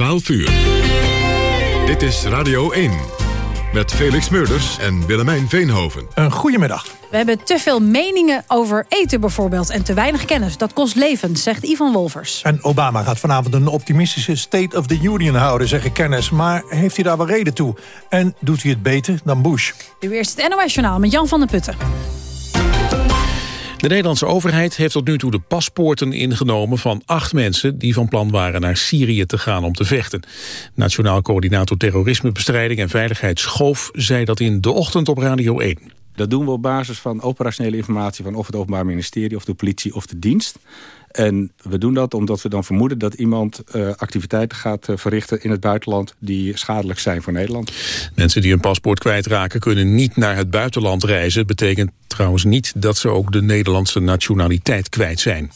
12 uur. Dit is Radio 1. Met Felix Meurders en Willemijn Veenhoven. Een goedemiddag. We hebben te veel meningen over eten bijvoorbeeld... en te weinig kennis. Dat kost levens, zegt Ivan Wolvers. En Obama gaat vanavond een optimistische State of the Union houden, zeggen kennis. Maar heeft hij daar wel reden toe? En doet hij het beter dan Bush? Nu eerst het NOS-journaal met Jan van den Putten. De Nederlandse overheid heeft tot nu toe de paspoorten ingenomen van acht mensen die van plan waren naar Syrië te gaan om te vechten. Nationaal coördinator terrorismebestrijding en veiligheid Schoof zei dat in de ochtend op Radio 1. Dat doen we op basis van operationele informatie van of het Openbaar Ministerie of de politie of de dienst. En we doen dat omdat we dan vermoeden dat iemand uh, activiteiten gaat uh, verrichten in het buitenland die schadelijk zijn voor Nederland. Mensen die hun paspoort kwijtraken kunnen niet naar het buitenland reizen. Betekent trouwens niet dat ze ook de Nederlandse nationaliteit kwijt zijn.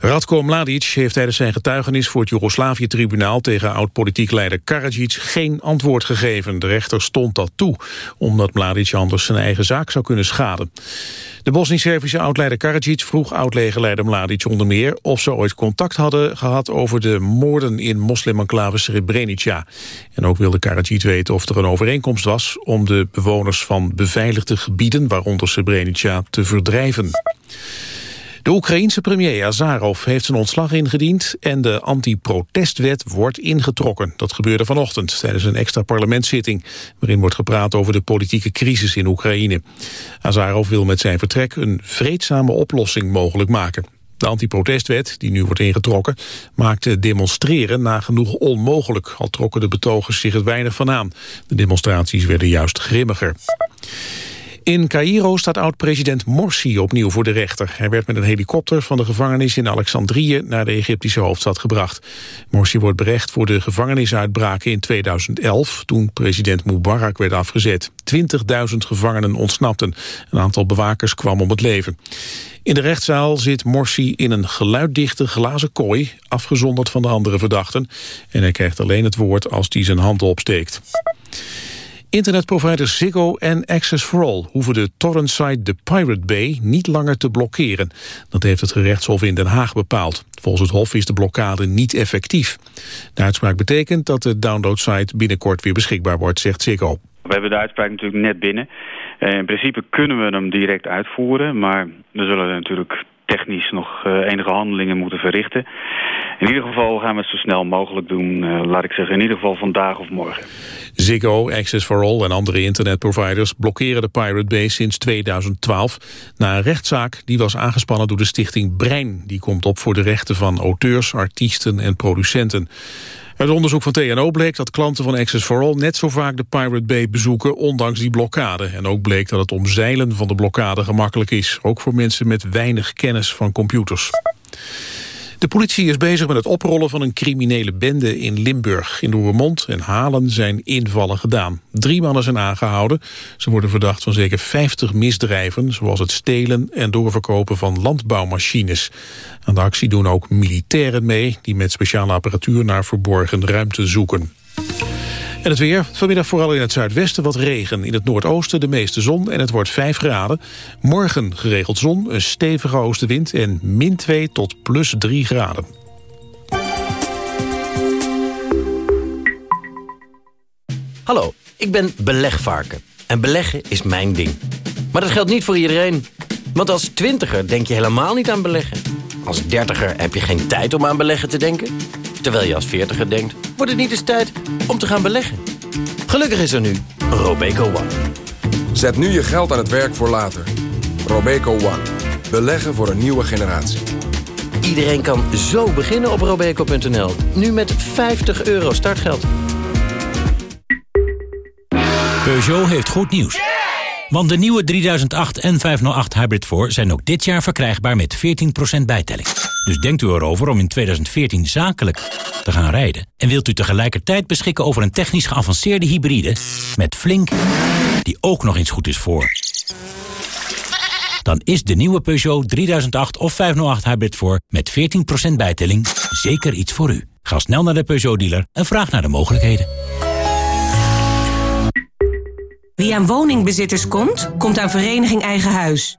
Radko Mladic heeft tijdens zijn getuigenis voor het Joegoslavië-tribunaal tegen oud-politiek leider Karadzic geen antwoord gegeven. De rechter stond dat toe, omdat Mladic anders zijn eigen zaak zou kunnen schaden. De Bosnisch-Servische oud-leider Karadzic vroeg oud-legerleider Mladic onder meer of ze ooit contact hadden gehad over de moorden in moslim-enclave Srebrenica. En ook wilde Karadzic weten of er een overeenkomst was om de bewoners van beveiligde gebieden, waaronder Srebrenica, te verdrijven. De Oekraïense premier Azarov heeft zijn ontslag ingediend en de anti-protestwet wordt ingetrokken. Dat gebeurde vanochtend tijdens een extra parlementszitting waarin wordt gepraat over de politieke crisis in Oekraïne. Azarov wil met zijn vertrek een vreedzame oplossing mogelijk maken. De anti-protestwet, die nu wordt ingetrokken, maakte demonstreren nagenoeg onmogelijk, al trokken de betogers zich het weinig van aan. De demonstraties werden juist grimmiger. In Cairo staat oud-president Morsi opnieuw voor de rechter. Hij werd met een helikopter van de gevangenis in Alexandrië naar de Egyptische hoofdstad gebracht. Morsi wordt berecht voor de gevangenisuitbraken in 2011, toen president Mubarak werd afgezet. 20.000 gevangenen ontsnapten. Een aantal bewakers kwam om het leven. In de rechtszaal zit Morsi in een geluiddichte glazen kooi, afgezonderd van de andere verdachten. En hij krijgt alleen het woord als hij zijn hand opsteekt. Internetproviders Ziggo en Access for All hoeven de torrentsite The Pirate Bay niet langer te blokkeren. Dat heeft het gerechtshof in Den Haag bepaald. Volgens het hof is de blokkade niet effectief. De uitspraak betekent dat de downloadsite binnenkort weer beschikbaar wordt, zegt Ziggo. We hebben de uitspraak natuurlijk net binnen. Uh, in principe kunnen we hem direct uitvoeren, maar we zullen natuurlijk technisch nog uh, enige handelingen moeten verrichten. In ieder geval gaan we het zo snel mogelijk doen, uh, laat ik zeggen, in ieder geval vandaag of morgen. Ziggo, Access for All en andere internetproviders blokkeren de Pirate Bay sinds 2012... na een rechtszaak die was aangespannen door de stichting Brein. Die komt op voor de rechten van auteurs, artiesten en producenten. Uit onderzoek van TNO bleek dat klanten van Access for All net zo vaak de Pirate Bay bezoeken, ondanks die blokkade. En ook bleek dat het omzeilen van de blokkade gemakkelijk is, ook voor mensen met weinig kennis van computers. De politie is bezig met het oprollen van een criminele bende in Limburg. In Roermond en Halen zijn invallen gedaan. Drie mannen zijn aangehouden. Ze worden verdacht van zeker 50 misdrijven... zoals het stelen en doorverkopen van landbouwmachines. Aan de actie doen ook militairen mee... die met speciale apparatuur naar verborgen ruimte zoeken. En het weer. Vanmiddag vooral in het zuidwesten wat regen. In het noordoosten de meeste zon en het wordt 5 graden. Morgen geregeld zon, een stevige oostenwind en min 2 tot plus 3 graden. Hallo, ik ben belegvarken. En beleggen is mijn ding. Maar dat geldt niet voor iedereen. Want als twintiger denk je helemaal niet aan beleggen. Als dertiger heb je geen tijd om aan beleggen te denken. Terwijl je als veertiger denkt, wordt het niet eens tijd om te gaan beleggen. Gelukkig is er nu Robeco One. Zet nu je geld aan het werk voor later. Robeco One. Beleggen voor een nieuwe generatie. Iedereen kan zo beginnen op robeco.nl. Nu met 50 euro startgeld. Peugeot heeft goed nieuws. Want de nieuwe 3008 en 508 Hybrid 4 zijn ook dit jaar verkrijgbaar met 14% bijtelling. Dus denkt u erover om in 2014 zakelijk te gaan rijden. En wilt u tegelijkertijd beschikken over een technisch geavanceerde hybride... met Flink, die ook nog eens goed is voor. Dan is de nieuwe Peugeot 3008 of 508 Hybrid 4 met 14% bijtelling zeker iets voor u. Ga snel naar de Peugeot-dealer en vraag naar de mogelijkheden. Wie aan woningbezitters komt, komt aan Vereniging Eigen Huis.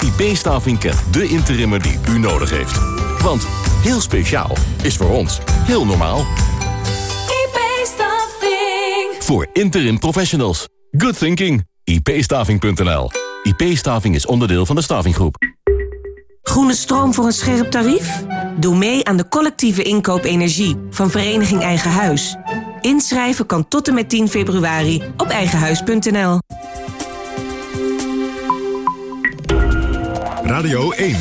IP-staving kent de interimmer die u nodig heeft. Want heel speciaal is voor ons heel normaal. IP-staving. Voor interim professionals. Good thinking. ipstaving.nl IP-staving is onderdeel van de stavinggroep. Groene stroom voor een scherp tarief? Doe mee aan de collectieve inkoop energie van Vereniging Eigen Huis. Inschrijven kan tot en met 10 februari op eigenhuis.nl. Radio 1.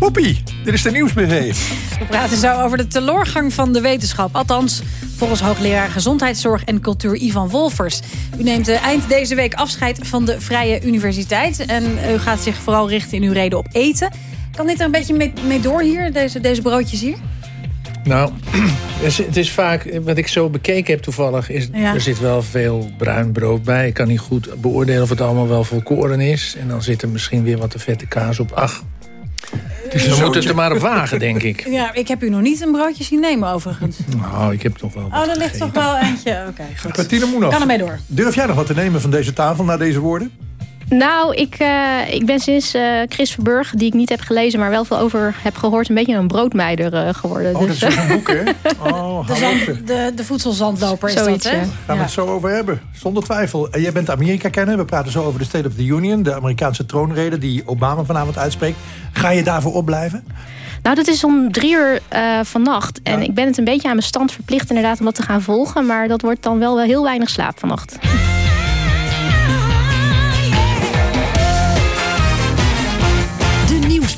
Hoepie, dit is de Nieuwsbv. We praten zo over de teloorgang van de wetenschap. Althans, volgens hoogleraar Gezondheidszorg en Cultuur Ivan Wolfers. U neemt eh, eind deze week afscheid van de Vrije Universiteit. En u gaat zich vooral richten in uw reden op eten. Kan dit er een beetje mee, mee door hier, deze, deze broodjes hier? Nou, het is vaak, wat ik zo bekeken heb toevallig... Is, Ja. er zit wel veel bruin brood bij. Ik kan niet goed beoordelen of het allemaal wel volkoren is. En dan zit er misschien weer wat te vette kaas op. Ach, dus we moeten het er maar op wagen, denk ik. Ja, ik heb u nog niet een broodje zien nemen overigens. Nou, ik heb toch wel Oh, er ligt toch wel eentje. Oké, goed. Martine Moenhoff. Kan ermee door. Durf jij nog wat te nemen van deze tafel na deze woorden? Nou, ik, eh, ik ben sinds eh, Chris Verburg, die ik niet heb gelezen... maar wel veel over heb gehoord, een beetje een broodmeider eh, geworden. Oh, dat is Dus, dus een boek, hè? Oh, De, zand, de, de voedselzandloper is Zoiets, dat, hè? ja. Gaan we het zo over hebben, zonder twijfel. Jij bent Amerika kennen. We praten zo over de State of the Union, de Amerikaanse troonrede die Obama vanavond uitspreekt. Ga je daarvoor opblijven? Nou, dat is om drie uur eh, vannacht. En ik ben het een beetje aan mijn stand verplicht inderdaad om dat te gaan volgen. Maar dat wordt dan wel, wel heel weinig slaap vannacht.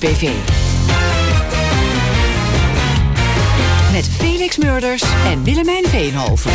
Nieuwsbv. Met Felix Murders en Willemijn Veenhoven.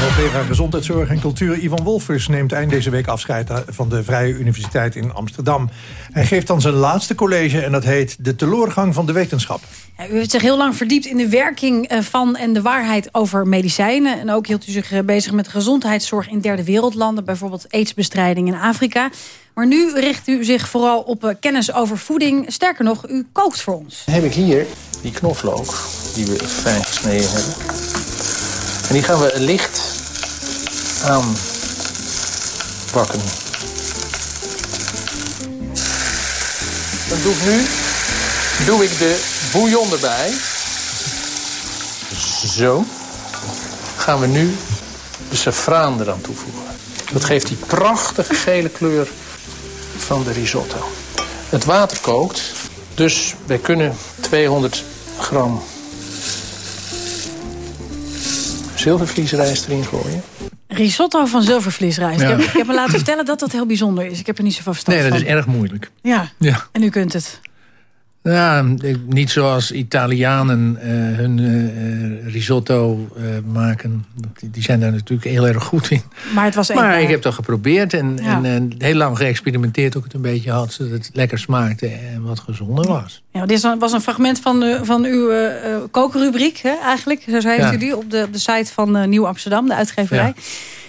Hoogleraar Gezondheidszorg en Cultuur Ivan Wolfers neemt eind deze week afscheid van de Vrije Universiteit in Amsterdam. Hij geeft dan zijn laatste college en dat heet De teloorgang van de wetenschap. Ja, u heeft zich heel lang verdiept in de werking eh, van en de waarheid over medicijnen. En ook hield u zich eh, bezig met gezondheidszorg in derde wereldlanden. Bijvoorbeeld aidsbestrijding in Afrika. Maar nu richt u zich vooral op eh, kennis over voeding. Sterker nog, u kookt voor ons. Dan heb ik hier die knoflook die we fijn gesneden hebben. En die gaan we licht aan bakken. Dan doe ik nu doe ik de bouillon erbij. Zo. Gaan we nu de safraan eraan toevoegen. Dat geeft die prachtige gele kleur van de risotto. Het water kookt, dus wij kunnen 200 gram zilvervliesrijst erin gooien. Risotto van zilvervliesrijst. Ja. Ik, heb, ik heb me laten vertellen dat dat heel bijzonder is. Ik heb er niet zoveel verstand Nee, dat van. is erg moeilijk. Ja, Ja. en u kunt het. Ja, niet zoals Italianen eh, hun eh, eh, risotto maken. Die, die zijn daar natuurlijk heel erg goed in. Maar het was Maar ik heb dat geprobeerd en, Ja. en, en heel lang geëxperimenteerd ik het een beetje had. Zodat het lekker smaakte en wat gezonder was. Ja, dit was een fragment van, de, van uw kookrubriek, hè, eigenlijk. Zo heeft Ja. u die op de, op de site van Nieuw Amsterdam, de uitgeverij.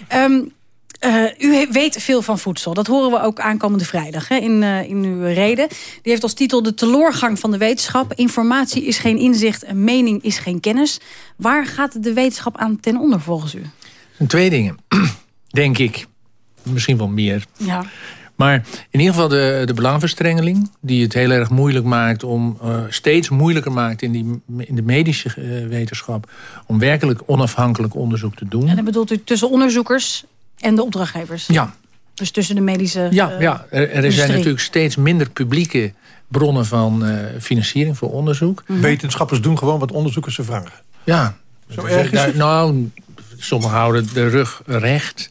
Ehm, eh, u weet veel van voedsel. Dat horen we ook aankomende vrijdag hè, in, eh, in uw reden. Die heeft als titel de teloorgang van de wetenschap. Informatie is geen inzicht, een mening is geen kennis. Waar gaat de wetenschap aan ten onder volgens u? Twee dingen, denk ik. Misschien wel meer. Ja. Maar in ieder geval de, de belangenverstrengeling... die het heel erg moeilijk maakt om... eh, steeds moeilijker maakt in, die, in de medische wetenschap... om werkelijk onafhankelijk onderzoek te doen. En dan bedoelt u tussen onderzoekers en de opdrachtgevers? Ja, Dus tussen de medische ja, eh, ja. Er, er zijn natuurlijk steeds minder publieke bronnen van eh, financiering voor onderzoek. Wetenschappers doen gewoon wat onderzoekers ze vragen. Ja. Zo erg is Daar- het? Nou, sommigen houden de rug recht.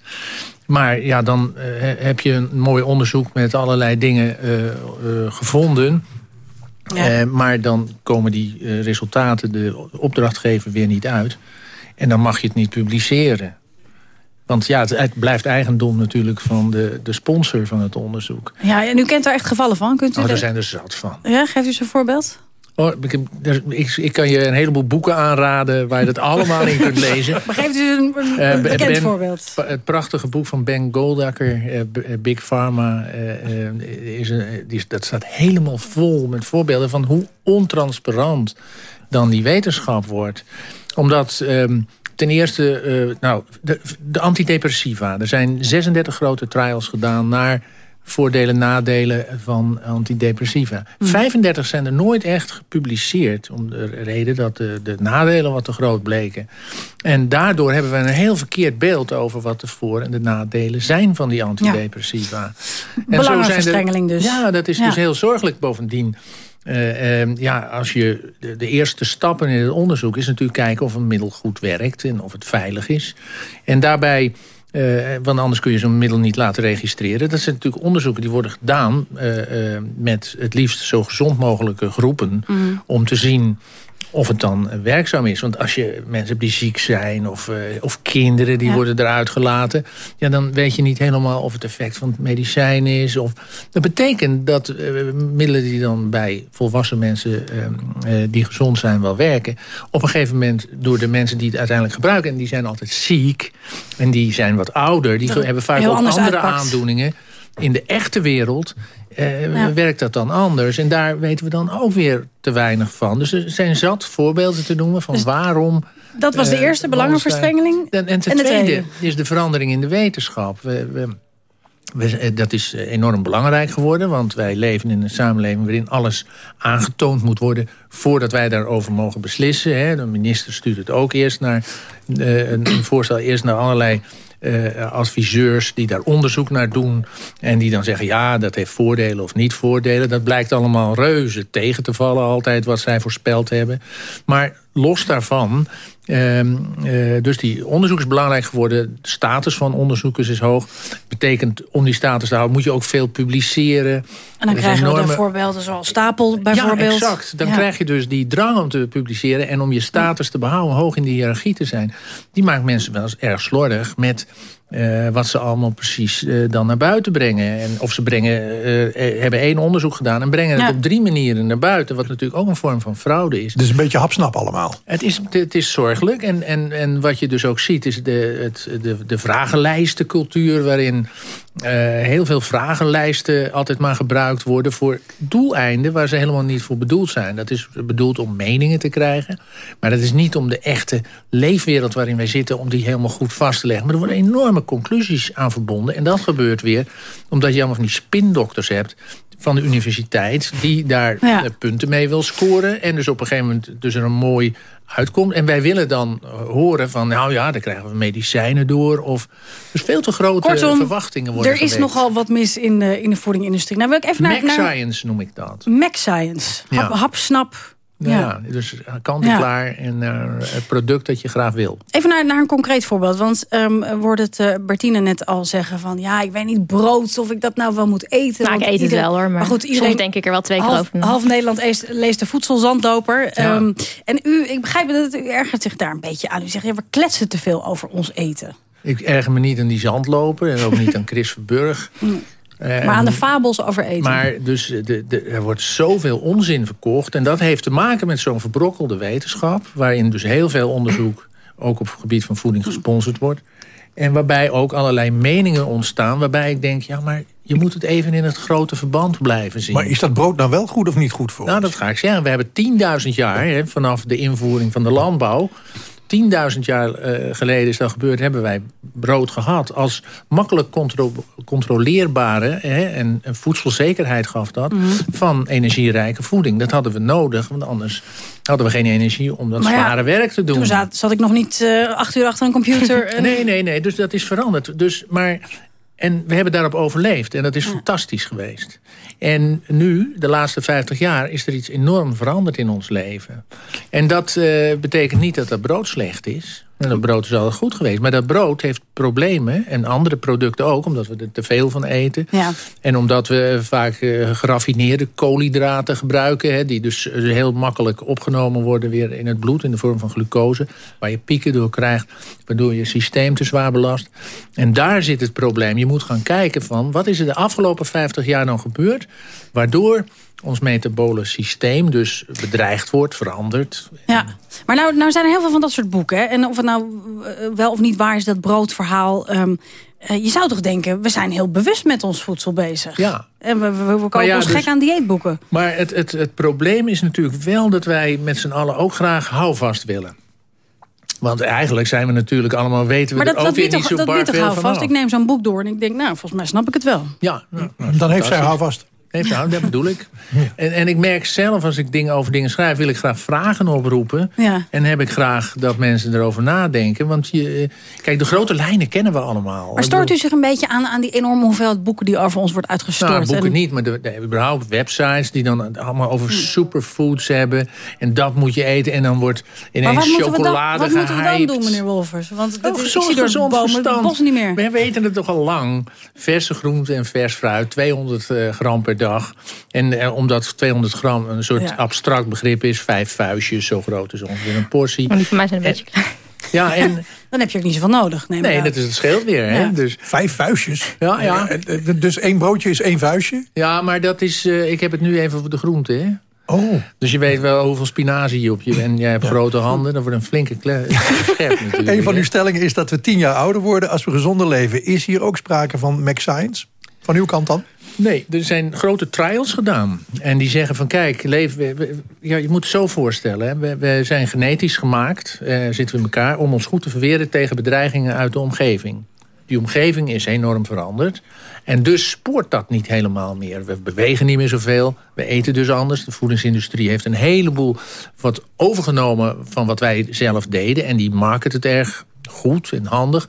Maar ja, dan eh, heb je een mooi onderzoek met allerlei dingen eh, eh, gevonden. Eh, maar dan komen die eh, resultaten de opdrachtgever weer niet uit. En dan mag je het niet publiceren. Want ja, het, het blijft eigendom natuurlijk van de, de sponsor van het onderzoek. Ja, en u kent daar echt gevallen van. Kunt u Oh, daar zijn er zat van. Ja, geeft u eens een voorbeeld. Oh, ik, ik, ik kan je een heleboel boeken aanraden waar je dat allemaal in kunt lezen. Maar geeft u een, een, Eh, bekend Ben- voorbeeld. Het prachtige boek van Ben Goldacker, eh, eh, Big Pharma, is een, die, dat staat helemaal vol met voorbeelden van hoe ontransparant dan die wetenschap wordt. Omdat ehm, ten eerste, eh, nou, de, de antidepressiva. Er zijn 36 grote trials gedaan naar voordelen, nadelen van antidepressiva. 35 zijn er nooit echt gepubliceerd. Om de reden dat de, de nadelen wat te groot bleken. En daardoor hebben we een heel verkeerd beeld over wat de voor- en de nadelen zijn van die antidepressiva. En zo zijn er- Belangenverstrengeling dus. Ja, dat is Ja. dus heel zorgelijk bovendien. Eh, eh, ja, als je de, de eerste stappen in het onderzoek is natuurlijk kijken of een middel goed werkt en of het veilig is. En daarbij, eh, want anders kun je zo'n middel niet laten registreren. Dat zijn natuurlijk onderzoeken die worden gedaan eh, met het liefst zo gezond mogelijke groepen Mm. om te zien of het dan werkzaam is. Want als je mensen hebt die ziek zijn of, eh, of kinderen die Ja. worden eruit gelaten... Ja, dan weet je niet helemaal of het effect van het medicijn is. Of, dat betekent dat eh, middelen die dan bij volwassen mensen eh, eh, die gezond zijn wel werken... op een gegeven moment door de mensen die het uiteindelijk gebruiken... en die zijn altijd ziek en die zijn wat ouder... die Dat hebben vaak ook andere uitpakt. aandoeningen... In de echte wereld eh, Ja. werkt dat dan anders. En daar weten we dan ook weer te weinig van. Dus er zijn zat voorbeelden te noemen van waarom... Dat was de eh, eerste belangenverstrengeling. En, en ten En de tweede tweede. is de verandering in de wetenschap. We, we, we- eh, dat is eh, enorm belangrijk geworden. Want wij leven in een samenleving waarin alles aangetoond moet worden... voordat wij daarover mogen beslissen. Hè. De minister stuurt het ook eerst naar eh, een, een voorstel... eerst naar allerlei eh, adviseurs die daar onderzoek naar doen... en die dan zeggen, ja, dat heeft voordelen of niet voordelen. Dat blijkt allemaal reuze tegen te vallen altijd wat zij voorspeld hebben. Maar los daarvan... ehm, eh, dus die onderzoek is belangrijk geworden. De status van onderzoekers is hoog. Betekent, om die status te houden, moet je ook veel publiceren. En dan krijgen we enorme- voorbeelden zoals Stapel bijvoorbeeld. ja, exact. Dan Ja. krijg je dus die drang om te publiceren... en om je status te behouden, hoog in de hiërarchie te zijn. Die maakt mensen wel eens erg slordig met... eh, wat ze allemaal precies eh, dan naar buiten brengen. En of ze brengen, eh, hebben één onderzoek gedaan... en brengen Ja. het op drie manieren naar buiten. Wat natuurlijk ook een vorm van fraude is. Dus een beetje hapsnap allemaal. Het is, het is zorgelijk. En, en, en wat je dus ook ziet is de, het, de, de vragenlijstencultuur... waarin eh, heel veel vragenlijsten altijd maar gebruikt worden... voor doeleinden waar ze helemaal niet voor bedoeld zijn. Dat is bedoeld om meningen te krijgen. Maar dat is niet om de echte leefwereld waarin wij zitten... om die helemaal goed vast te leggen. Maar er worden enorme conclusies aan verbonden. En dat gebeurt weer omdat je allemaal van die spindokters hebt van de universiteit... die daar Ja. eh, punten mee wil scoren. En dus op een gegeven moment dus er een mooi uitkomt. En wij willen dan eh, horen van... nou ja, dan krijgen we medicijnen door. Of, dus veel te grote Kortom, verwachtingen worden er is nogal wat mis in de, in de voedingindustrie. Nou wil ik even naar... Mac naar Science noem ik dat. Mac Science. Ja. Hap, hapsnap. Ja. Ja. dus kant-en-klaar en naar het product dat je graag wil. Even naar, naar een concreet voorbeeld. Want ehm wordt het eh Bertine net al zeggen van... ja, ik weet niet brood of ik dat nou wel moet eten. Nou, ik eet het wel hoor. Maar, goed, iedereen soms denk ik er wel twee keer half, over na. half Nederland leest, leest de voedselzandloper. Ehm, en u, ik begrijp dat u ergert zich daar een beetje aan. U zegt, ja, we kletsen te veel over ons eten. Ik erger me niet aan die zandloper en ook niet aan Chris Verburg. Eh, maar aan de fabels over eten. Maar dus de, de, er wordt zoveel onzin verkocht. En dat heeft te maken met zo'n verbrokkelde wetenschap. Waarin dus heel veel onderzoek, ook op het gebied van voeding, gesponsord wordt. En waarbij ook allerlei meningen ontstaan. Waarbij ik denk, ja, maar je moet het even in het grote verband blijven zien. Maar is dat brood nou wel goed of niet goed voor Nou, dat ga ik zeggen. We hebben 10.000 jaar, hè, vanaf de invoering van de landbouw... 10.000 jaar eh, geleden is dat gebeurd, hebben wij brood gehad. Als makkelijk contro controleerbare, hè, en, en voedselzekerheid gaf dat... Mhm. van energierijke voeding. Dat hadden we nodig, want anders hadden we geen energie... om dat Maar ja, zware werk te doen. Toen zat, zat ik nog niet eh, acht uur achter een computer. en- Nee, nee, nee. Dus dat is veranderd. Dus, maar, en we hebben daarop overleefd. En dat is fantastisch geweest. En nu, de laatste 50 jaar, is er iets enorm veranderd in ons leven. En dat eh, betekent niet dat dat brood slecht is. En dat brood is altijd goed geweest. Maar dat brood heeft problemen, en andere producten ook... omdat we er te veel van eten. Ja. En omdat we vaak eh, geraffineerde koolhydraten gebruiken... Hè, die dus eh, heel makkelijk opgenomen worden weer in het bloed... in de vorm van glucose, waar je pieken door krijgt... waardoor je systeem te zwaar belast. En daar zit het probleem. Je moet gaan kijken van... wat is er de afgelopen 50 jaar nou gebeurd... waardoor ons metabole systeem dus bedreigd wordt, verandert. Ja, maar nou, nou zijn er heel veel van dat soort boeken. Hè? En of het nou eh, wel of niet waar is, dat broodverhaal... ehm, eh, je zou toch denken, we zijn heel bewust met ons voedsel bezig. Ja. En we, we, we kopen ja, ons dus- gek aan dieetboeken. Maar het, het, het probleem is natuurlijk wel dat wij met z'n allen ook graag houvast willen. Want eigenlijk zijn we natuurlijk allemaal, weten we Maar dat, er ook dat weer biedt niet toch, zo dat bar biedt toch veel houvast? Ik neem zo'n boek door en ik denk, nou, volgens mij snap ik het wel. Ja, nou, nou, Dan heeft zij houvast. Heeft zij, dat bedoel ik. En, en ik merk zelf, als ik dingen over dingen schrijf... wil ik graag vragen oproepen. Ja. En heb ik graag dat mensen erover nadenken. Want je, eh, kijk, de grote lijnen kennen we allemaal. Maar stoort u zich een beetje aan, aan die enorme hoeveelheid boeken... die over ons wordt uitgestort? Nou, boeken En- niet, maar de, de, überhaupt websites die dan allemaal over superfoods hebben. En dat moet je eten en dan wordt ineens wat moeten, we dan, chocolade wat moeten we dan doen, meneer Wolfers? Want dat Oh, is, ik zie bomen het bos niet meer. We weten het toch al lang. Verse groente en vers fruit, 200 eh, gram per dag. En eh, omdat 200 gram een soort Ja. abstract begrip is... vijf vuistjes, zo groot is ongeveer een portie. Maar die van mij zijn een beetje klein. Ja, en Dan heb je ook niet zoveel nodig. neem ik nee, dat is het scheelt weer. Hè? Ja. Dus, Vijf vuistjes. ja, ja. Eh, eh, Dus één broodje is één vuistje? ja, maar dat is... eh, ik heb het nu even over de groente, hè? Oh. Dus je weet wel hoeveel spinazie je op je... en jij hebt grote handen, dan wordt een flinke kle- scherp natuurlijk. Een van uw stellingen is dat we tien jaar ouder worden als we gezonder leven. Is hier ook sprake van Mac Science? Van uw kant dan? Nee, er zijn grote trials gedaan. En die zeggen van kijk, leven, ja, je moet het zo voorstellen. Hè. We, zijn genetisch gemaakt, eh, zitten we in elkaar... om ons goed te verweren tegen bedreigingen uit de omgeving. Die omgeving is enorm veranderd. En dus spoort dat niet helemaal meer. We bewegen niet meer zoveel. We eten dus anders. De voedingsindustrie heeft een heleboel wat overgenomen van wat wij zelf deden. En die market het erg goed en handig.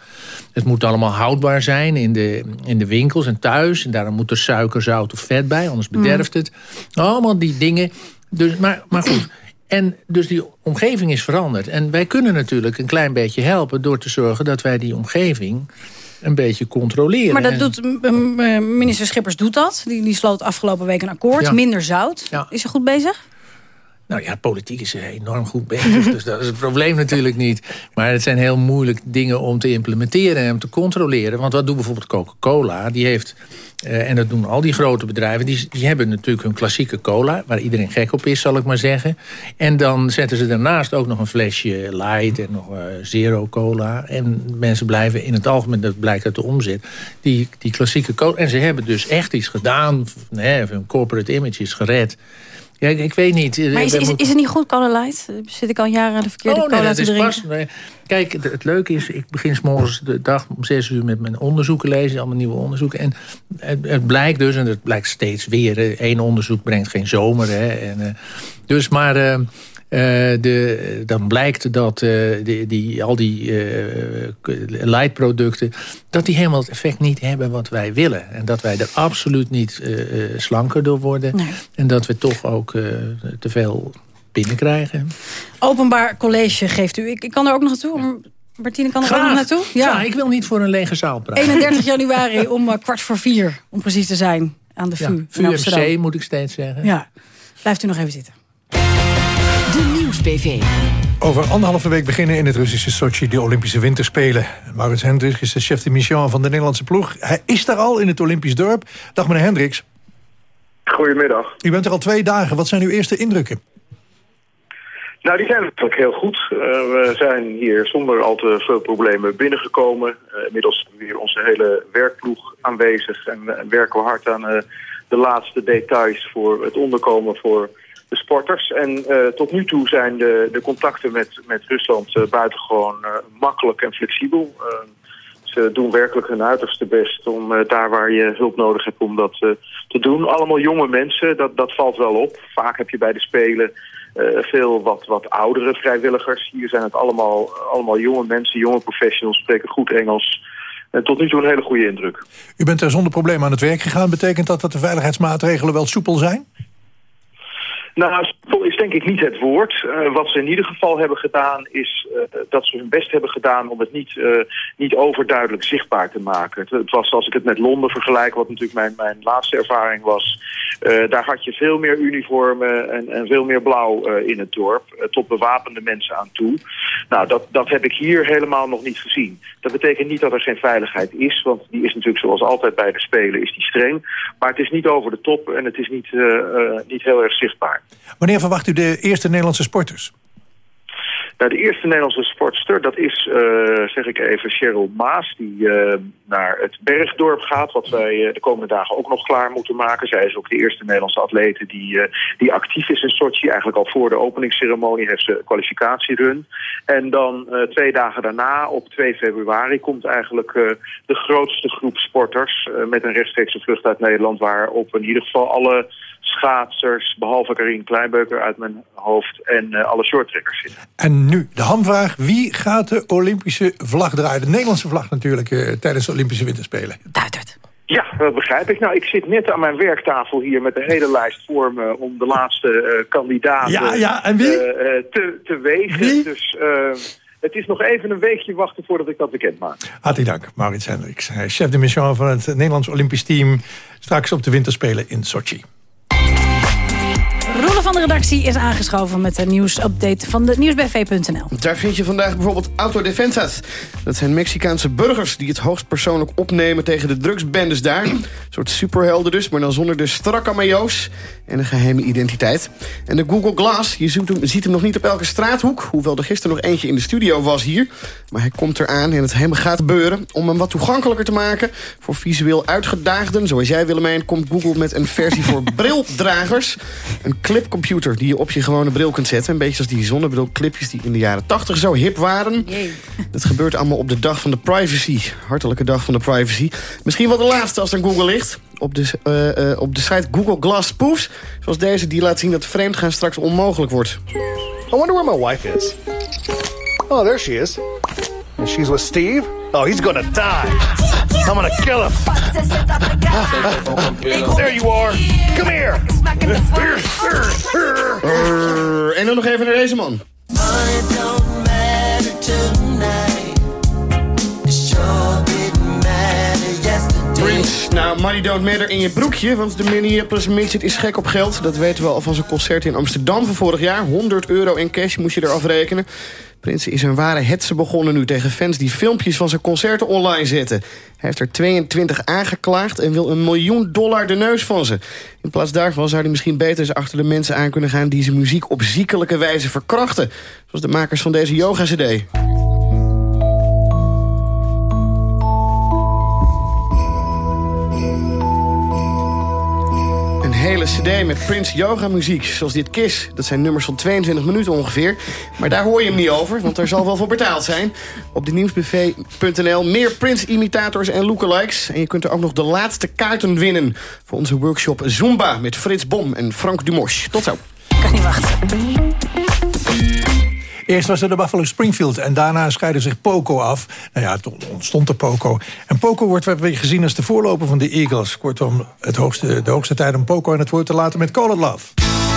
Het moet allemaal houdbaar zijn in de, in de winkels en thuis. En daarom moet er suiker, zout of vet bij, anders bederft het. Allemaal die dingen. Dus, maar, maar goed. En dus die omgeving is veranderd. En wij kunnen natuurlijk een klein beetje helpen... door te zorgen dat wij die omgeving een beetje controleren. Maar dat En- doet, minister Schippers doet dat. Die, die sloot afgelopen week een akkoord. Ja. Minder zout. Ja. Is ze goed bezig? Nou ja, politiek is enorm goed bezig. dus dat is het probleem natuurlijk niet. Maar het zijn heel moeilijk dingen om te implementeren en om te controleren. Want wat doet bijvoorbeeld Coca-Cola? Die heeft, eh, en dat doen al die grote bedrijven... Die, die hebben natuurlijk hun klassieke cola... waar iedereen gek op is, zal ik maar zeggen. En dan zetten ze daarnaast ook nog een flesje light... en nog eh, zero cola. En mensen blijven in het algemeen, dat blijkt uit de omzet... die, die klassieke cola... En ze hebben dus echt iets gedaan. Hè, hun corporate image is gered... Ja, ik, ik weet niet. Maar is, is, is het niet goed, Cola Light? Zit ik al jaren aan de verkeerde Oh, nee, dat te is drinken? pas. nee. Kijk, het, het leuke is, ik begin 's morgens de dag om zes uur met mijn onderzoeken lezen, allemaal nieuwe onderzoeken. En het, het blijkt dus, en het blijkt steeds weer, één onderzoek brengt geen zomer. Hè, en, eh, dus maar. eh, de, dan blijkt dat eh, die, al die eh lightproducten... dat die helemaal het effect niet hebben wat wij willen. En dat wij er absoluut niet eh, eh, slanker door worden. Nee. En dat we toch ook eh, te veel binnenkrijgen. Openbaar college geeft u. Ik, ik kan er ook nog naartoe. Martine kan er ook nog naartoe. Ja. ik wil niet voor een lege zaal praten. 31 januari om eh, kwart voor vier, om precies te zijn, aan de Ja, VU. VUMC moet ik steeds zeggen. Ja, blijft u nog even zitten. Nieuwsbv. Over anderhalve week beginnen in het Russische Sochi de Olympische Winterspelen. Maurits Hendricks is de chef de mission van de Nederlandse ploeg. Hij is daar al in het Olympisch dorp. Dag meneer Hendricks. Goedemiddag. U bent er al twee dagen. Wat zijn uw eerste indrukken? Nou, die zijn natuurlijk heel goed. Eh, we zijn hier zonder al te veel problemen binnengekomen. Eh, inmiddels is weer onze hele werkploeg aanwezig. En we werken we hard aan eh, de laatste details voor het onderkomen voor de sporters. En eh, tot nu toe zijn de, de contacten met, met Rusland eh, buitengewoon eh, makkelijk en flexibel. Eh, ze doen werkelijk hun uiterste best om daar waar je hulp nodig hebt om dat te doen. Allemaal jonge mensen, dat, dat valt wel op. Vaak heb je bij de Spelen veel wat, wat oudere vrijwilligers. Hier zijn het allemaal, allemaal jonge mensen, jonge professionals, spreken goed Engels. En tot nu toe een hele goede indruk. U bent er zonder probleem aan het werk gegaan. Betekent dat dat de veiligheidsmaatregelen wel soepel zijn? Nou, simpel is denk ik niet het woord. Uh, wat ze in ieder geval hebben gedaan is uh, dat ze hun best hebben gedaan om het niet, uh, niet overduidelijk zichtbaar te maken. Het, het, was, als ik het met Londen vergelijk, wat natuurlijk mijn, mijn laatste ervaring was, daar had je veel meer uniformen en, en veel meer blauw in het dorp, tot bewapende mensen aan toe. Nou, dat, dat heb ik hier helemaal nog niet gezien. Dat betekent niet dat er geen veiligheid is, want die is natuurlijk zoals altijd bij de Spelen, is die streng. Maar het is niet over de top en het is niet, niet heel erg zichtbaar. Wanneer verwacht u de eerste Nederlandse sporters? Nou, de eerste Nederlandse sportster, dat is, uh, zeg ik even, Cheryl Maas... die uh, naar het Bergdorp gaat, wat wij uh, de komende dagen ook nog klaar moeten maken. Zij is ook de eerste Nederlandse atlete die, die actief is in Sochi. Eigenlijk al voor de openingsceremonie heeft ze kwalificatierun. En dan twee dagen daarna, op 2 februari, komt eigenlijk de grootste groep sporters... met een rechtstreekse vlucht uit Nederland... waarop in ieder geval alle schaatsers, behalve Karin Kleinbeuker uit mijn hoofd... en uh, alle shorttrekkers zitten. En nu de hamvraag. Wie gaat de Olympische vlag draaien? De Nederlandse vlag natuurlijk uh, tijdens de Olympische Winterspelen. Duitert. Ja, dat begrijp ik. Nou, ik zit net aan mijn werktafel hier met de hele lijst voor me... om de laatste uh, kandidaten ja, ja. En wie? te, te wegen. Wie? Dus... Het is nog even een weekje wachten voordat ik dat bekend maak. Hartelijk dank, Maurits Hendricks. Hij is chef de mission van het Nederlands Olympisch Team... straks op de winterspelen in Sochi. Van de redactie is aangeschoven met de nieuwsupdate van de nieuwsbv.nl. Daar vind je vandaag bijvoorbeeld Autodefensas. Dat zijn Mexicaanse burgers die het hoogstpersoonlijk opnemen tegen de drugsbendes daar. Een soort superhelden dus, maar dan zonder de strakke majo's en een geheime identiteit. En de Google Glass, je ziet hem, ziet hem nog niet op elke straathoek... hoewel er gisteren nog eentje in de studio was hier. Maar hij komt eraan en het hem gaat beuren. Om hem wat toegankelijker te maken voor visueel uitgedaagden... zoals jij Willemijn, komt Google met een versie voor brildragers. Een clipcomputer die je op je gewone bril kunt zetten. Een beetje als die zonnebrilclipjes die in de jaren 80 zo hip waren. Jee. Dat gebeurt allemaal op de dag van de privacy. Hartelijke dag van de privacy. Misschien wel de laatste als het aan Google ligt. Op de, uh, uh, op de site Google Glass Spoofs. Zoals deze die laat zien dat vreemdgaan straks onmogelijk wordt. I wonder where my wife is. Oh, there she is. And she's with Steve? Oh, he's gonna die. I'm gonna kill him. There you are. Come here. En dan nog even naar deze man. Prince, nou, money don't matter in je broekje... want de Minneapolis Midget is gek op geld. Dat weten we al van zijn concert in Amsterdam van vorig jaar. 100 euro in cash moest je er afrekenen. Prins is een ware hetze begonnen nu tegen fans die filmpjes van zijn concerten online zetten. Hij heeft er 22 aangeklaagd en wil een miljoen dollar de neus van ze. In plaats daarvan zou hij misschien beter eens achter de mensen aan kunnen gaan... die zijn muziek op ziekelijke wijze verkrachten. Zoals de makers van deze yoga-cd. Hele cd met Prince yoga muziek. Zoals dit Kiss. Dat zijn nummers van 22 minuten ongeveer. Maar daar hoor je hem niet over, want er zal wel voor betaald zijn. Op de nieuwsbv.nl meer Prince-imitators en lookalikes. En je kunt er ook nog de laatste kaarten winnen... voor onze workshop Zumba met Frits Bom en Frank Dumos. Tot zo. Kan niet wachten. Eerst was er de Buffalo Springfield en daarna scheidde zich Poco af. Nou ja, toen ontstond de Poco. En Poco wordt weer gezien als de voorloper van de Eagles. Kortom, het hoogste, de hoogste tijd om Poco aan het woord te laten met Call It Love.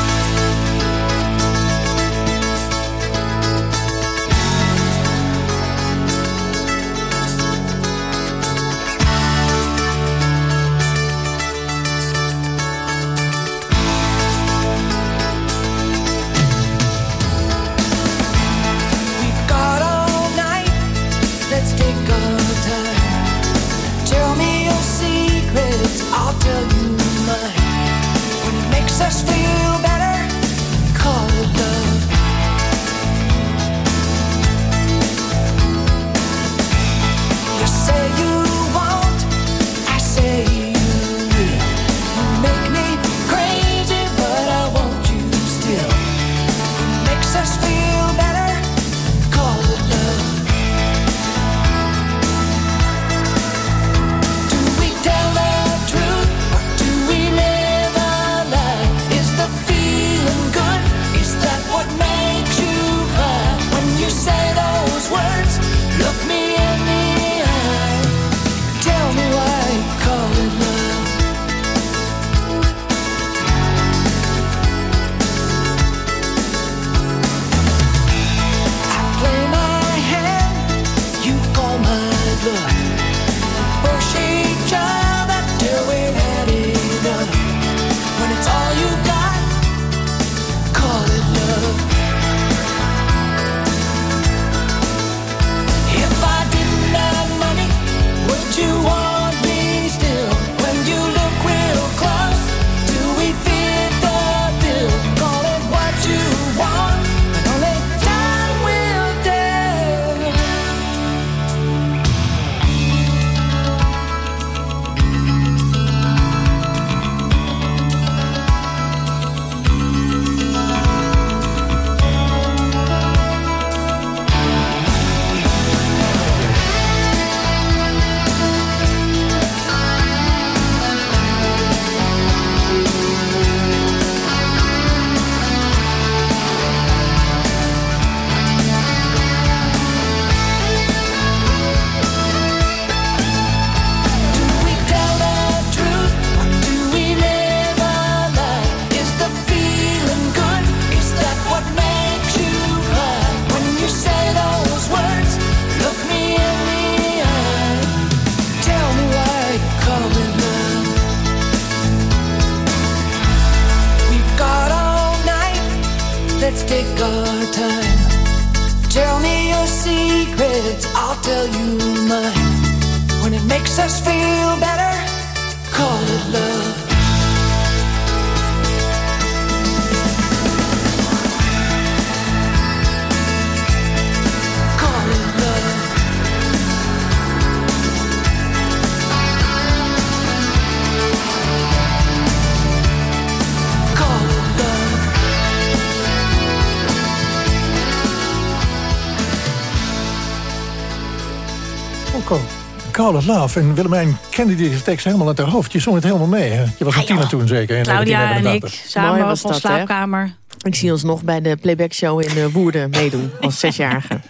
Call it Love. En Willemijn kende die tekst helemaal uit haar hoofd. Je zong het helemaal mee. Hè? Je was een tiener toen zeker. in Claudia en 1989. ik samen Mooi op hè? slaapkamer. Ik zie ons nog bij de playback show in uh, Woerden meedoen als zesjarige.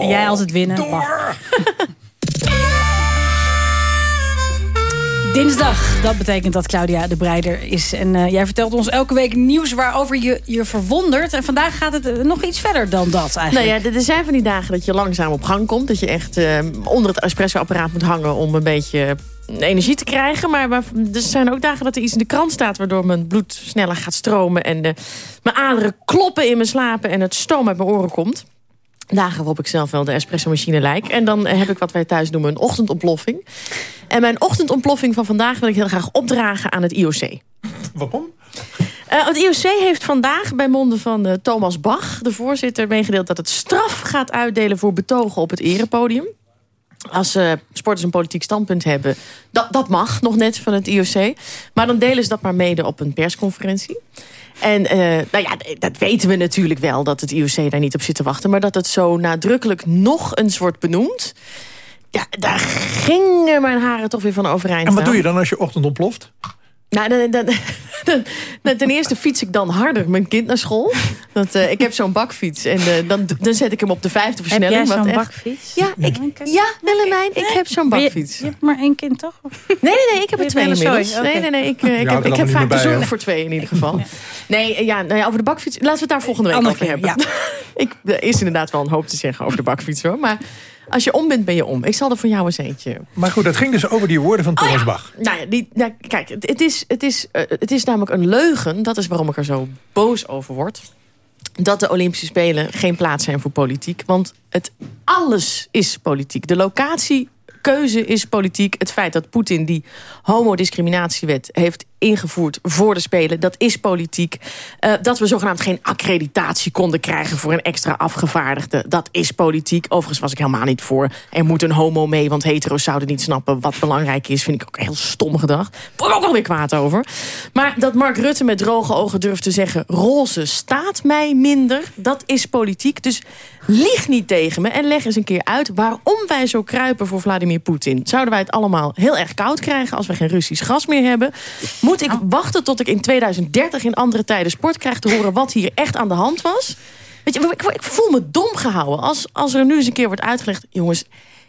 En jij als het winnen. Wacht. Dinsdag, dat betekent dat Claudia de Breider is. En eh, jij vertelt ons elke week nieuws waarover je je verwondert. En vandaag gaat het eh, nog iets verder dan dat Nou eigenlijk. ja, er er zijn van die dagen dat je langzaam op gang komt. Dat je echt eh, onder het espressoapparaat moet hangen om een beetje energie te krijgen. Maar, maar er zijn ook dagen dat er iets in de krant staat... waardoor mijn bloed sneller gaat stromen... en de, mijn aderen kloppen in mijn slapen en het stoom uit mijn oren komt. Dagen waarop ik zelf wel de espresso-machine lijk. En dan heb ik wat wij thuis noemen een ochtendontploffing. En mijn ochtendontploffing van vandaag wil ik heel graag opdragen aan het IOC. Waarom? Eh, het IOC heeft vandaag bij monden van eh, Thomas Bach, de voorzitter, meegedeeld dat het straf gaat uitdelen voor betogen op het erepodium. Als eh, sporters een politiek standpunt hebben, dat, dat mag nog net van het IOC. Maar dan delen ze dat maar mede op een persconferentie. En eh, nou ja, dat weten we natuurlijk wel, dat het IOC daar niet op zit te wachten. Maar dat het zo nadrukkelijk nog eens wordt benoemd. Ja, daar gingen mijn haren toch weer van overeind En wat doe je dan als je ochtend ontploft? Nou, dan, dan, dan- dan- ten eerste fiets ik dan harder mijn kind naar school. Dat, eh, ik heb zo'n bakfiets en eh, dan, dan zet ik hem op de vijfde versnelling. jij wat zo'n echt- bakfiets? Ja, ik, ja Willemijn, ik heb zo'n Maar je- bakfiets. Je, hebt maar één kind, toch? Nee, nee, nee, ik heb er twee inmiddels. Nee, nee, nee, ik, eh, ik heb, ik heb vaak de zorg voor twee in ieder geval. Nee, ja, nou ja, over de bakfiets, laten we het daar volgende week over hebben. ik, er is inderdaad wel een hoop te zeggen over de bakfiets hoor. Maar als je om bent, ben je om. Ik zal er voor jou eens eentje Maar goed, dat ging dus over die woorden van Thomas Bach. nou ja, die, nou, kijk, het, het is, het, is, eh, het is namelijk een leugen. Dat is waarom ik er zo boos over word. Dat de Olympische Spelen geen plaats zijn voor politiek. Want het alles is politiek. De locatiekeuze is politiek. Het feit dat Poetin die homodiscriminatiewet heeft ingevoerd voor de Spelen, dat is politiek. Eh, dat we zogenaamd geen accreditatie konden krijgen voor een extra afgevaardigde, dat is politiek. Overigens was ik helemaal niet voor. Er moet een homo mee, want hetero's zouden niet snappen wat belangrijk is. Vind ik ook een heel stom gedacht. Word ik ook alweer kwaad over. Maar dat Mark Rutte met droge ogen durft te zeggen... roze staat mij minder, dat is politiek. Dus lieg niet tegen me en leg eens een keer uit... waarom wij zo kruipen voor Vladimir Poetin. Zouden wij het allemaal heel erg koud krijgen... als we geen Russisch gas meer hebben? Moet ik wachten tot ik in 2030 in andere tijden sport krijg... te horen wat hier echt aan de hand was? Weet je, ik, ik voel me dom gehouden als, als er nu eens een keer wordt uitgelegd... jongens,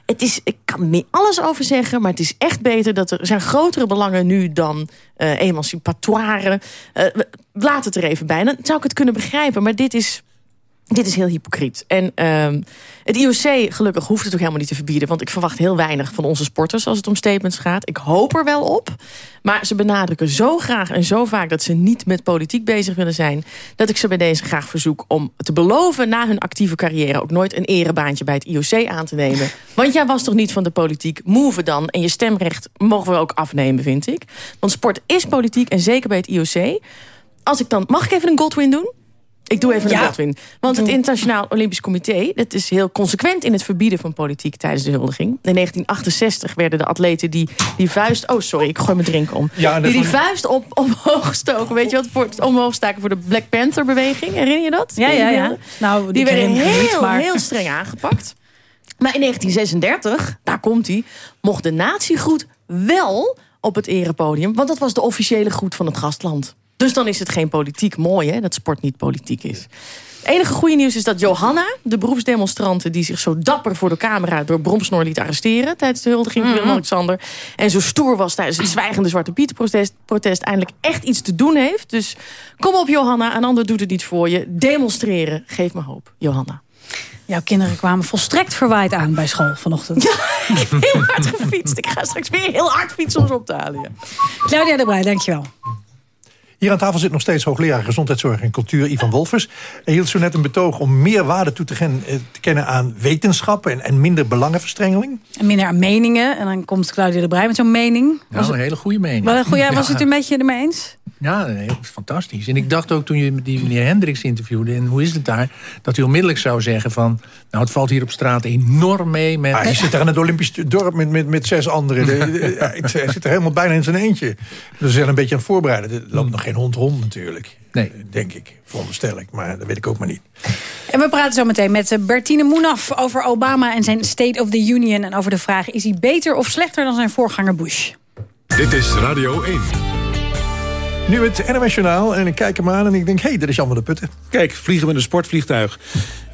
het is, ik kan niet alles over zeggen, maar het is echt beter dat er er zijn grotere belangen nu dan eh emancipatoire. Eh, laat het er even bij. Dan zou ik het kunnen begrijpen, maar dit is, dit is heel hypocriet. En ehm, het IOC, gelukkig, hoeft het ook helemaal niet te verbieden, want ik verwacht heel weinig van onze sporters als het om statements gaat. Ik hoop er wel op, maar ze benadrukken zo graag en zo vaak dat ze niet met politiek bezig willen zijn, dat ik ze bij deze graag verzoek om te beloven na hun actieve carrière ook nooit een erebaantje bij het IOC aan te nemen. Want jij was toch niet van de politiek? Move dan. En je stemrecht mogen we ook afnemen, vind ik. Want sport is politiek en zeker bij het IOC. Als ik dan... Mag ik even een Godwin doen? Ik doe even een Ja. Want het Internationaal Olympisch Comité... dat is heel consequent in het verbieden van politiek tijdens de huldiging. In 1968 werden de atleten die die vuist... Oh, sorry, ik gooi mijn drink om. Ja, die die vuist op, omhoog stoken. Weet je wat? Voor het omhoog staken voor de Black Panther-beweging. Herinner je dat? Ja, ja, ja. Nou, die werden heel, maar- heel streng aangepakt. Maar in 1936, daar komt hij, mocht de natiegroet wel op het erepodium. Want dat was de officiële groet van het gastland. Dus dan is het geen politiek mooi, hè, dat sport niet politiek is. Het enige goede nieuws is dat Johanna, de beroepsdemonstrante... die zich zo dapper voor de camera door Bromsnor liet arresteren... tijdens de huldiging van Willem-Alexander... en zo stoer was tijdens het zwijgende Zwarte Pieter-protest... protest, eindelijk echt iets te doen heeft. Dus kom op, Johanna, een ander doet het niet voor je. Demonstreren, geef me hoop, Johanna. Jouw kinderen kwamen volstrekt verwaaid aan bij school vanochtend. Ik heb heel hard gefietst. Ik ga straks weer heel hard fietsen om ze op te halen. Ja. Claudia de Breij, dankjewel. Hier aan tafel zit nog steeds hoogleraar gezondheidszorg en cultuur Ivan Wolfers. Hij hield zo net een betoog om meer waarde toe te, gen, eh, te kennen aan wetenschap en, en minder belangenverstrengeling. En minder aan meningen. En dan komt Claudia de Breij met zo'n mening. Nou, een hele goede mening. Wel een goede, was Ja. het een beetje ermee eens? Ja, dat fantastisch. En ik dacht ook toen je die meneer Hendricks interviewde... en hoe is het daar, dat u onmiddellijk zou zeggen van... nou, het valt hier op straat enorm mee met... Ah, hij zit daar in het Olympisch dorp met, met, met zes anderen. Hij zit er helemaal bijna in zijn eentje. Dus ze zijn een beetje aan het voorbereiden. Er loopt nog geen hond rond natuurlijk. Nee. Denk ik, veronderstel ik. Maar dat weet ik ook maar niet. En we praten zo meteen met eh, Bertine Moenaf over Obama en zijn State of the Union. En over de vraag, is hij beter of slechter dan zijn voorganger Bush? Dit is Radio 1. Nu het NMS Journaal en ik kijk hem aan en ik denk... hé, hey, dat is Jan van de Putten. Kijk, vliegen met een sportvliegtuig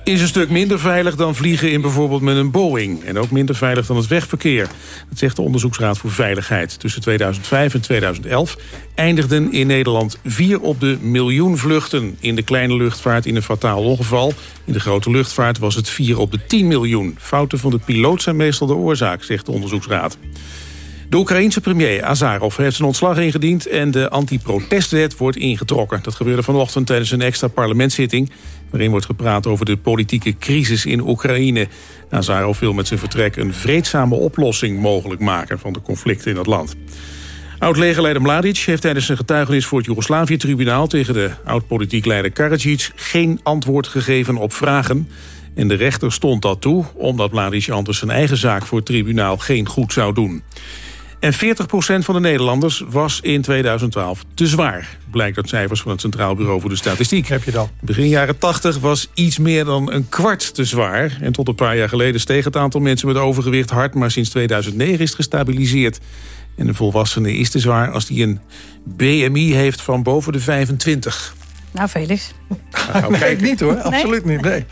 is een stuk minder veilig dan vliegen in bijvoorbeeld met een Boeing. En ook minder veilig dan het wegverkeer. Dat zegt de Onderzoeksraad voor Veiligheid. Tussen 2005 en 2011 eindigden in Nederland vier op de miljoen vluchten. In de kleine luchtvaart in een fataal ongeval. In de grote luchtvaart was het vier op de 10 miljoen. Fouten van de piloot zijn meestal de oorzaak, zegt de Onderzoeksraad. De Oekraïense premier Azarov heeft zijn ontslag ingediend... en de anti-protestwet wordt ingetrokken. Dat gebeurde vanochtend tijdens een extra parlementszitting... waarin wordt gepraat over de politieke crisis in Oekraïne. Azarov wil met zijn vertrek een vreedzame oplossing mogelijk maken... van de conflicten in het land. Oud-legerleider Mladic heeft tijdens zijn getuigenis voor het Joegoslavië-tribunaal... tegen de oud-politiek leider Karadzic geen antwoord gegeven op vragen... En de rechter stond dat toe, omdat Mladic anders zijn eigen zaak voor het tribunaal geen goed zou doen. En 40% van de Nederlanders was in 2012 te zwaar. Blijkt uit cijfers van het Centraal Bureau voor de Statistiek. Heb je dan? Begin jaren 80 was iets meer dan een kwart te zwaar. En tot een paar jaar geleden steeg het aantal mensen met overgewicht hard... maar sinds 2009 is het gestabiliseerd. En een volwassene is te zwaar als die een BMI heeft van boven de 25. Nou, Felix. nee, niet hoor. Absoluut niet. Nee.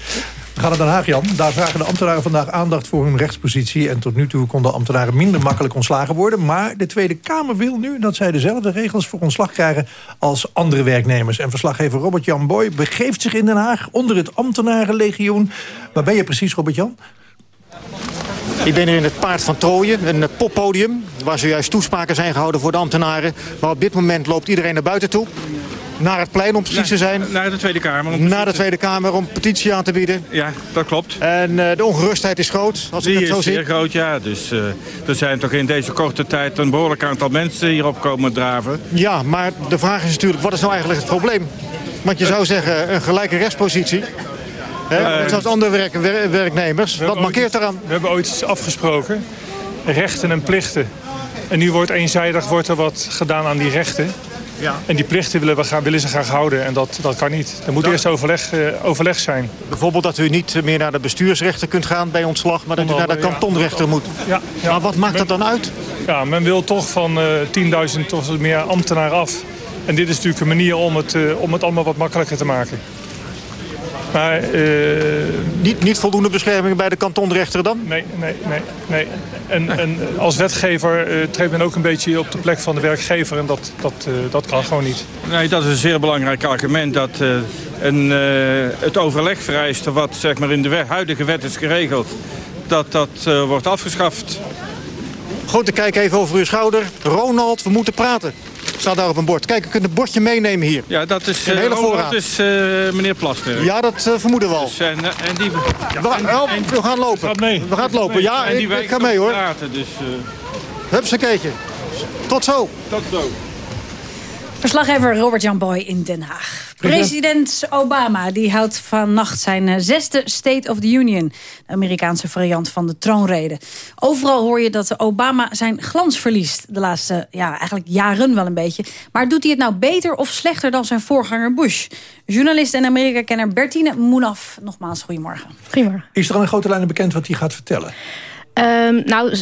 We gaan naar Den Haag, Jan. Daar vragen de ambtenaren vandaag aandacht voor hun rechtspositie. En tot nu toe konden ambtenaren minder makkelijk ontslagen worden. Maar de Tweede Kamer wil nu dat zij dezelfde regels voor ontslag krijgen als andere werknemers. En verslaggever Robert-Jan Boy begeeft zich in Den Haag onder het ambtenarenlegioen. Waar ben je precies, Robert-Jan? Ik ben hier in het Paard van Troje, een poppodium... waar zojuist toespraken zijn gehouden voor de ambtenaren. Maar op dit moment loopt iedereen naar buiten toe. Naar het plein om precies te zijn. Naar de Tweede Kamer. Om Naar de Tweede Kamer om petitie aan te bieden. Ja, dat klopt. En eh, de ongerustheid is groot, als ik Die het zo is zie. zeer groot, ja. Dus eh, er zijn toch in deze korte tijd een behoorlijk aantal mensen hierop komen draven. Ja, maar de vraag is natuurlijk, wat is nou eigenlijk het probleem? Want je zou zeggen, een gelijke rechtspositie. Hè, Eh, net zoals andere werk- wer- werknemers. Wat markeert eraan? We hebben ooit iets afgesproken. Rechten en plichten. En nu wordt eenzijdig wordt er wat gedaan aan die rechten. Ja. En die plichten willen, we gaan, willen ze graag houden. En dat, dat kan niet. Er moet Dat- eerst overleg, eh, overleg zijn. Bijvoorbeeld dat u niet meer naar de bestuursrechter kunt gaan bij ontslag... maar dat u naar de ja. kantonrechter moet. Ja, ja. Maar wat maakt dat dan uit? Ja, men wil toch van eh 10.000 of meer ambtenaren af. En dit is natuurlijk een manier om het, eh, om het allemaal wat makkelijker te maken. Maar, eh, niet, niet voldoende bescherming bij de kantonrechter dan? Nee, nee, nee. nee. En, en als wetgever eh, treedt men ook een beetje op de plek van de werkgever. En dat, dat, eh, dat kan gewoon niet. Nee, dat is een zeer belangrijk argument dat eh, een, eh, het overlegvereiste wat zeg maar, in de huidige wet is geregeld, dat dat eh, wordt afgeschaft. Ik kijk even over uw schouder. Ronald, we moeten praten. Staat daar op een bord. Kijk, u kunt een bordje meenemen hier. Ja, dat is, Een eh, hele oh, voorraad. dat is eh, meneer Plasner. Ja, dat eh, vermoeden we al. Dus, en, en die, We, gaan- oh, we gaan lopen. We gaan lopen. Ja, en die ik, ga mee hoor. Praten, dus, Hupsakeetje. Tot zo. Tot zo. Verslaggever Robert-Jan Boy in Den Haag. President Obama die houdt vannacht zijn eh, zesde State of the Union. De Amerikaanse variant van de troonrede. Overal hoor je dat Obama zijn glans verliest. De laatste ja, eigenlijk jaren wel een beetje. Maar doet hij het nou beter of slechter dan zijn voorganger Bush? Journalist en Amerika-kenner Bertine Moenaf. Nogmaals, goedemorgen. Goedemorgen. Is er al in grote lijnen bekend wat hij gaat vertellen? Ehm, nou,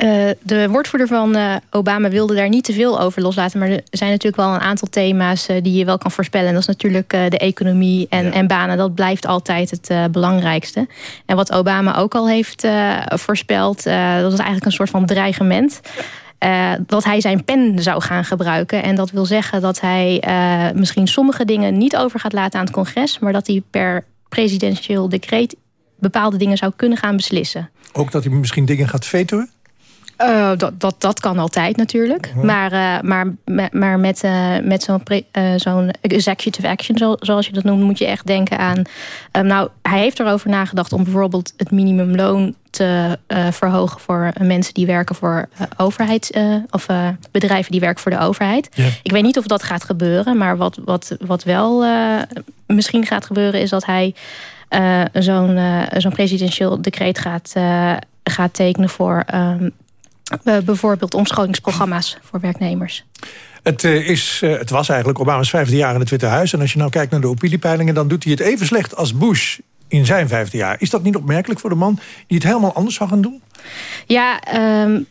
eh, de woordvoerder van eh, Obama wilde daar niet te veel over loslaten. Maar er zijn natuurlijk wel een aantal thema's eh, die je wel kan voorspellen. En dat is natuurlijk de economie en, en banen. Dat blijft altijd het belangrijkste. En wat Obama ook al heeft voorspeld, dat is eigenlijk een soort van dreigement. dat hij zijn pen zou gaan gebruiken. En dat wil zeggen dat hij misschien sommige dingen niet over gaat laten aan het congres. Maar dat hij per presidentieel decreet bepaalde dingen zou kunnen gaan beslissen. Ook dat hij misschien dingen gaat vetoen? Uh, dat, dat, dat kan altijd natuurlijk. Maar, uh, maar, maar met, uh, met zo'n zo'n executive action, zo, zoals je dat noemt... moet je echt denken aan... Um, nou, hij heeft erover nagedacht om bijvoorbeeld het minimumloon te verhogen... voor mensen die werken voor overheid... of bedrijven die werken voor de overheid. Ja. Ik weet niet of dat gaat gebeuren. Maar wat, wat, wat wel misschien gaat gebeuren is dat hij... zo'n zo'n presidentieel decreet gaat, gaat tekenen voor... Um, uh, bijvoorbeeld omscholingsprogramma's voor werknemers. Het, uh, is, uh, het was eigenlijk Obama's vijfde jaar in het Witte Huis. En als je nou kijkt naar de opiniepeilingen... dan doet hij het even slecht als Bush in zijn vijfde jaar. Is dat niet opmerkelijk voor de man die het helemaal anders zou gaan doen? Ja, um,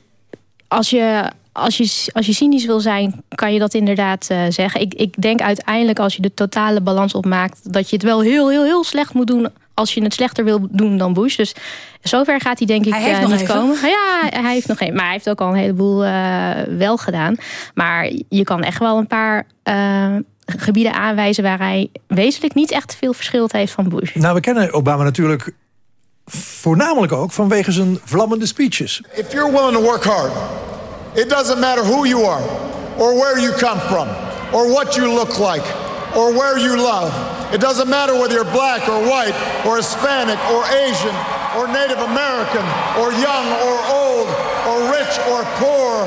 als je... Als je, als je cynisch wil zijn, kan je dat inderdaad uh, zeggen. Ik, ik denk uiteindelijk als je de totale balans opmaakt... dat je het wel heel, heel, heel slecht moet doen als je het slechter wil doen dan Bush. Dus zover gaat hij denk ik hij heeft uh, nog niet even. komen. Ja, hij heeft nog een. Maar hij heeft ook al een heleboel uh, wel gedaan. Maar je kan echt wel een paar uh, gebieden aanwijzen... waar hij wezenlijk niet echt veel verschilt heeft van Bush. Nou, we kennen Obama natuurlijk voornamelijk ook vanwege zijn vlammende speeches. If you're willing to work hard, it doesn't matter who you are... or where you come from, or what you look like, or where you love... It doesn't matter whether you're black or white or Hispanic or Asian or Native American or young or old or rich or poor,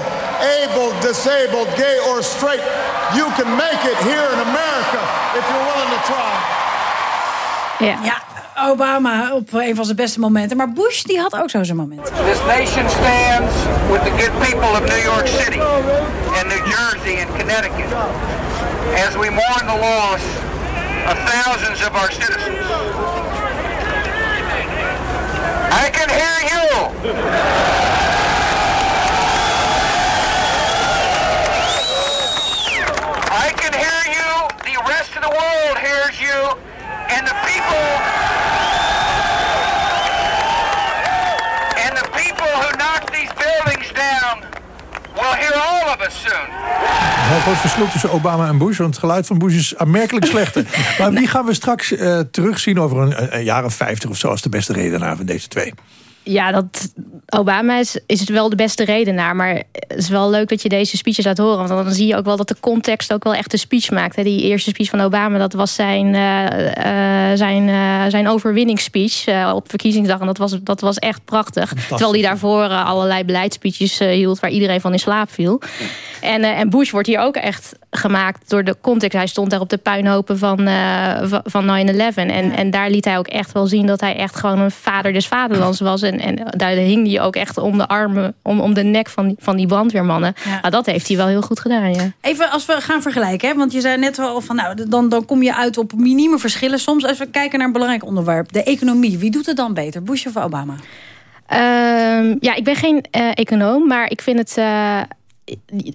able, disabled, gay or straight. You can make it here in America if you're willing to try. Ja. ja. Obama op een van zijn beste momenten. Maar Bush die had ook zo zijn moment. This nation stands with the good people of New York City and New Jersey and Connecticut as we mourn the loss of thousands of our citizens. I can hear you. I can hear you. The rest of the world hears you. And the people... And the people who knock these buildings down will soon. Een groot verschil tussen Obama en Bush. Want het geluid van Bush is aanmerkelijk slechter. maar wie gaan we straks uh, terugzien over een, een, jaar of vijftig of zo... als de beste redenaar van deze twee? Ja, dat, Obama is, is het wel de beste redenaar. Maar het is wel leuk dat je deze speeches laat horen. Want dan zie je ook wel dat de context ook wel echt een speech maakt. Hè. Die eerste speech van Obama, dat was zijn, uh, uh, zijn, uh, zijn overwinningsspeech op verkiezingsdag. En dat was, dat was echt prachtig. Terwijl hij daarvoor allerlei beleidsspeeches hield... waar iedereen van in slaap viel. En, en Bush wordt hier ook echt gemaakt door de context. Hij stond daar op de puinhopen van, van 9-11. En, en daar liet hij ook echt wel zien dat hij echt gewoon een vader des vaderlands was... En, en daar hing hij ook echt om de armen, om, om de nek van, van die brandweermannen. Ja. Nou, dat heeft hij wel heel goed gedaan, ja. Even als we gaan vergelijken, hè, want je zei net wel van... nou, dan, dan kom je uit op minieme verschillen soms. Als we kijken naar een belangrijk onderwerp, de economie. Wie doet het dan beter, Bush of Obama? Um, ja, ik ben geen uh, econoom, maar ik vind het...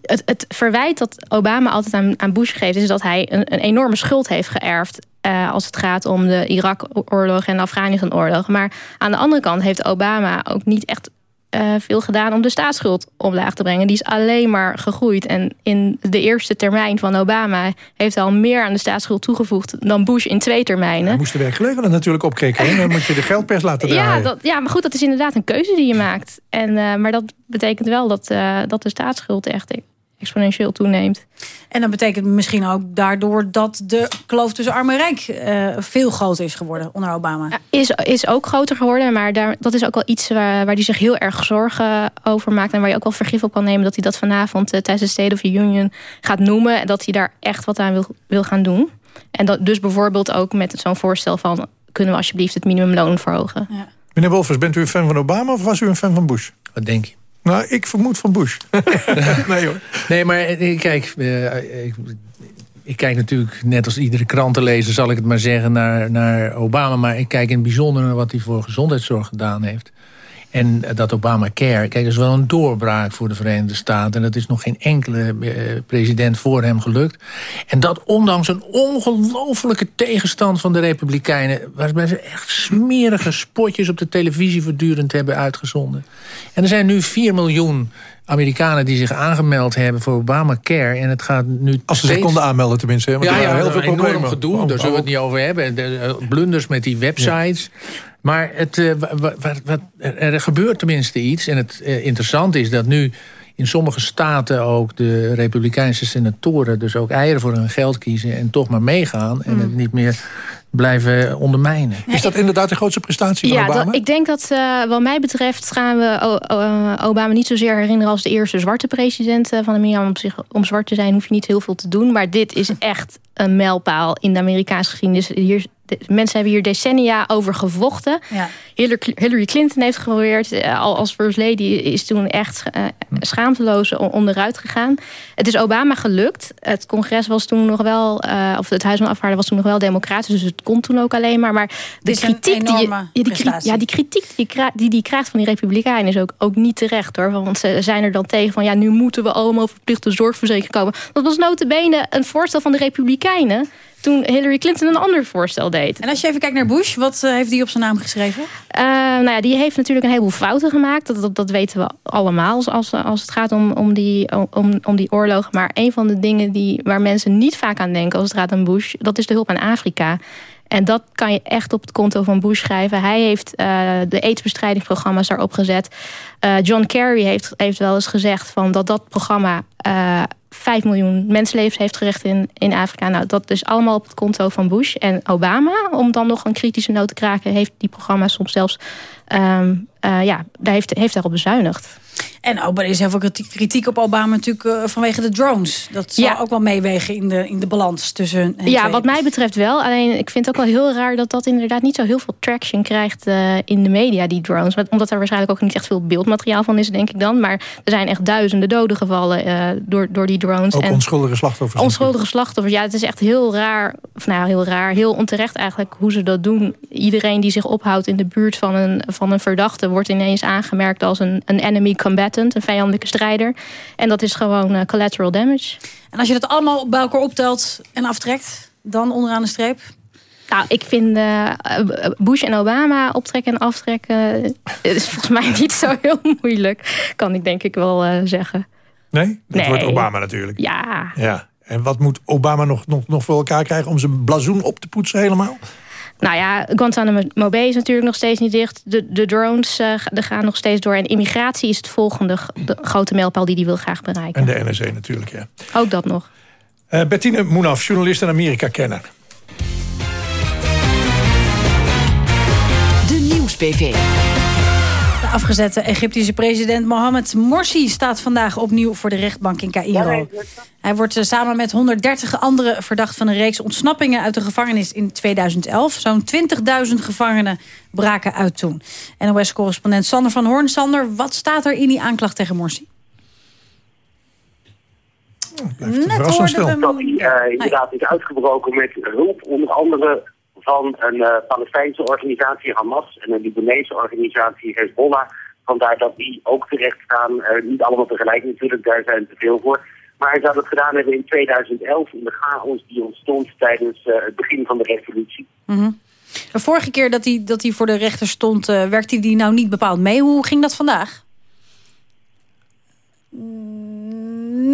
Het, verwijt dat Obama altijd aan, aan Bush geeft... is dat hij een, een enorme schuld heeft geërfd... Uh, als het gaat om de Irak-oorlog en de Afghanistan-oorlog. Maar aan de andere kant heeft Obama ook niet echt uh, veel gedaan... om de staatsschuld omlaag te brengen. Die is alleen maar gegroeid. En in de eerste termijn van Obama... heeft hij al meer aan de staatsschuld toegevoegd... dan Bush in twee termijnen. Hij moest de werkgelegenheid natuurlijk opkrikken. Dan moet je de geldpers laten draaien. Ja, dat, ja, maar goed, dat is inderdaad een keuze die je maakt. En, uh, maar dat betekent wel dat, uh, dat de staatsschuld echt exponentieel toeneemt. En dat betekent misschien ook daardoor dat de kloof tussen arm en rijk uh, veel groter is geworden onder Obama. Ja, is, is ook groter geworden, maar daar, dat is ook wel iets waar, waar hij zich heel erg zorgen over maakt. En waar je ook wel vergif op kan nemen dat hij dat vanavond uh, tijdens de State of the Union gaat noemen. En dat hij daar echt wat aan wil, wil gaan doen. En dat dus bijvoorbeeld ook met zo'n voorstel van kunnen we alsjeblieft het minimumloon verhogen. Ja. Meneer Wolfers, bent u een fan van Obama of was u een fan van Bush? Wat denk je? Nou, ik vermoed van Bush. nee hoor. Nee, maar kijk, uh, ik, ik, kijk natuurlijk net als iedere krantenlezer... zal ik het maar zeggen, naar, naar Obama. Maar ik kijk in het bijzonder naar wat hij voor gezondheidszorg gedaan heeft. En dat Obamacare, kijk, dat is wel een doorbraak voor de Verenigde Staten. En dat is nog geen enkele uh, president voor hem gelukt. En dat ondanks een ongelofelijke tegenstand van de Republikeinen... waarbij ze echt smerige spotjes op de televisie voortdurend hebben uitgezonden. En er zijn nu 4 miljoen Amerikanen die zich aangemeld hebben voor Obamacare. En het gaat nu Als ze zich konden aanmelden tenminste. Want ja, ja, heel veel enorm problemen. gedoe, Oh, daar zullen we het niet over hebben. De, uh, blunders met die websites. Ja. Maar het, uh, wat, wat, er gebeurt tenminste iets. En het uh, interessante is dat nu in sommige staten ook de republikeinse senatoren... dus ook eieren voor hun geld kiezen en toch maar meegaan... en mm. het niet meer blijven ondermijnen. Is dat inderdaad de grootste prestatie van ja, Obama? Dat, ik denk dat uh, wat mij betreft gaan we uh, Obama niet zozeer herinneren... als de eerste zwarte president van Amerika. Om, zich, om zwart te zijn hoef je niet heel veel te doen. Maar dit is echt een mijlpaal in de Amerikaanse geschiedenis. Hier de, mensen hebben hier decennia over gevochten. Ja. Hillary Clinton heeft geprobeerd. Uh, als first lady is toen echt uh, schaamteloos onderuit gegaan. Het is Obama gelukt. Het congres was toen nog wel... Uh, of het Huis van was toen nog wel democratisch. Dus het kon toen ook alleen maar. Maar de kritiek die, je, ja, die, ja, die kritiek die die, die krijgt van die republikeinen... is ook, ook niet terecht hoor. Want ze zijn er dan tegen van... ja, nu moeten we allemaal verplichte zorgverzekering komen. Dat was notabene een voorstel van de republikeinen toen Hillary Clinton een ander voorstel deed. En als je even kijkt naar Bush, wat uh, heeft hij op zijn naam geschreven? Uh, nou ja, die heeft natuurlijk een heleboel fouten gemaakt. Dat, dat, dat weten we allemaal als, als het gaat om, om, die, om, om die oorlog. Maar een van de dingen die, waar mensen niet vaak aan denken als het gaat om Bush... dat is de hulp aan Afrika. En dat kan je echt op het konto van Bush schrijven. Hij heeft uh, de aidsbestrijdingsprogramma's daarop gezet. Uh, John Kerry heeft, heeft wel eens gezegd van dat dat programma... Uh, 5 miljoen mensenlevens heeft gericht in, in Afrika. Nou, dat is allemaal op het konto van Bush. En Obama, om dan nog een kritische noot te kraken... heeft die programma's soms zelfs... Um, uh, ja, daar heeft, heeft daarop bezuinigd. En ook, er is heel veel kritiek op Obama natuurlijk uh, vanwege de drones. Dat zal ja. ook wel meewegen in de, in de balans tussen Ja, twee. wat mij betreft wel. Alleen ik vind het ook wel heel raar dat dat inderdaad niet zo heel veel traction krijgt uh, in de media, die drones. Omdat er waarschijnlijk ook niet echt veel beeldmateriaal van is, denk ik dan. Maar er zijn echt duizenden doden gevallen uh, door, door die drones. Ook en onschuldige slachtoffers. Onschuldige slachtoffers, ja. Het is echt heel raar, of nou heel raar, heel onterecht eigenlijk hoe ze dat doen. Iedereen die zich ophoudt in de buurt van een, van een verdachte wordt ineens aangemerkt als een, een enemy combatant, een vijandelijke strijder. En dat is gewoon uh, collateral damage. En als je dat allemaal bij elkaar optelt en aftrekt, dan onderaan de streep? Nou, ik vind uh, Bush en Obama optrekken en aftrekken... is volgens mij niet zo heel moeilijk, kan ik denk ik wel uh, zeggen. Nee? Dat nee. wordt Obama natuurlijk. Ja. ja. En wat moet Obama nog, nog, nog voor elkaar krijgen om zijn blazoen op te poetsen helemaal? Nou ja, Guantanamo Bay is natuurlijk nog steeds niet dicht. De, de drones uh, de gaan nog steeds door. En immigratie is het volgende de grote mijlpaal die hij wil graag bereiken. En de NSA natuurlijk, ja. Ook dat nog. Uh, Bettine Moenaf, journalist en Amerika-kenner. De Nieuws-PV. De afgezette Egyptische president Mohamed Morsi staat vandaag opnieuw voor de rechtbank in Cairo. Hij wordt samen met 130 anderen verdacht van een reeks ontsnappingen uit de gevangenis in 2011. Zo'n 20.000 gevangenen braken uit toen. NOS-correspondent Sander van Hoorn. Sander, wat staat er in die aanklacht tegen Morsi? Net hoorden we... Dat hij uh, inderdaad is uitgebroken met hulp onder andere van een uh, Palestijnse organisatie Hamas en een Libanese organisatie Hezbollah. Vandaar dat die ook terecht staan. Uh, niet allemaal tegelijk natuurlijk, daar zijn te veel voor. Maar hij zou dat gedaan hebben in 2011 in de chaos die ontstond tijdens uh, het begin van de revolutie. Mm -hmm. De vorige keer dat hij, dat hij voor de rechter stond, werkte hij nou niet bepaald mee. Hoe ging dat vandaag?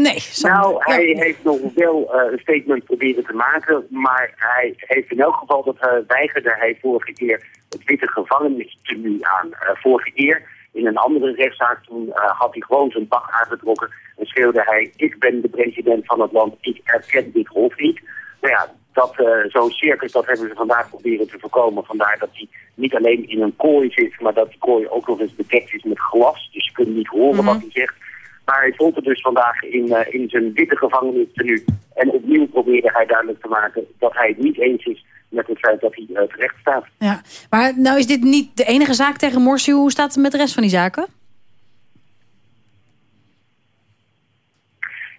Nee. Nou, hij ja. heeft nog wel uh, een statement proberen te maken. Maar hij heeft in elk geval dat uh, weigerde hij vorige keer het witte gevangenistenu aan. Uh, vorige keer in een andere rechtszaak toen had hij gewoon zijn pak aangetrokken. En schreeuwde hij, ik ben de president van het land, ik erken dit hof niet. Nou ja, dat, zo'n circus, dat hebben ze vandaag proberen te voorkomen. Vandaar dat hij niet alleen in een kooi zit, maar dat die kooi ook nog eens bedekt is met glas. Dus je kunt niet horen mm -hmm. wat hij zegt. Maar hij stond er dus vandaag in, uh, in zijn witte gevangenis nu. En opnieuw probeerde hij duidelijk te maken dat hij het niet eens is met het feit dat hij uh, terecht staat. Ja, maar nou is dit niet de enige zaak tegen Morsi. Hoe staat het met de rest van die zaken?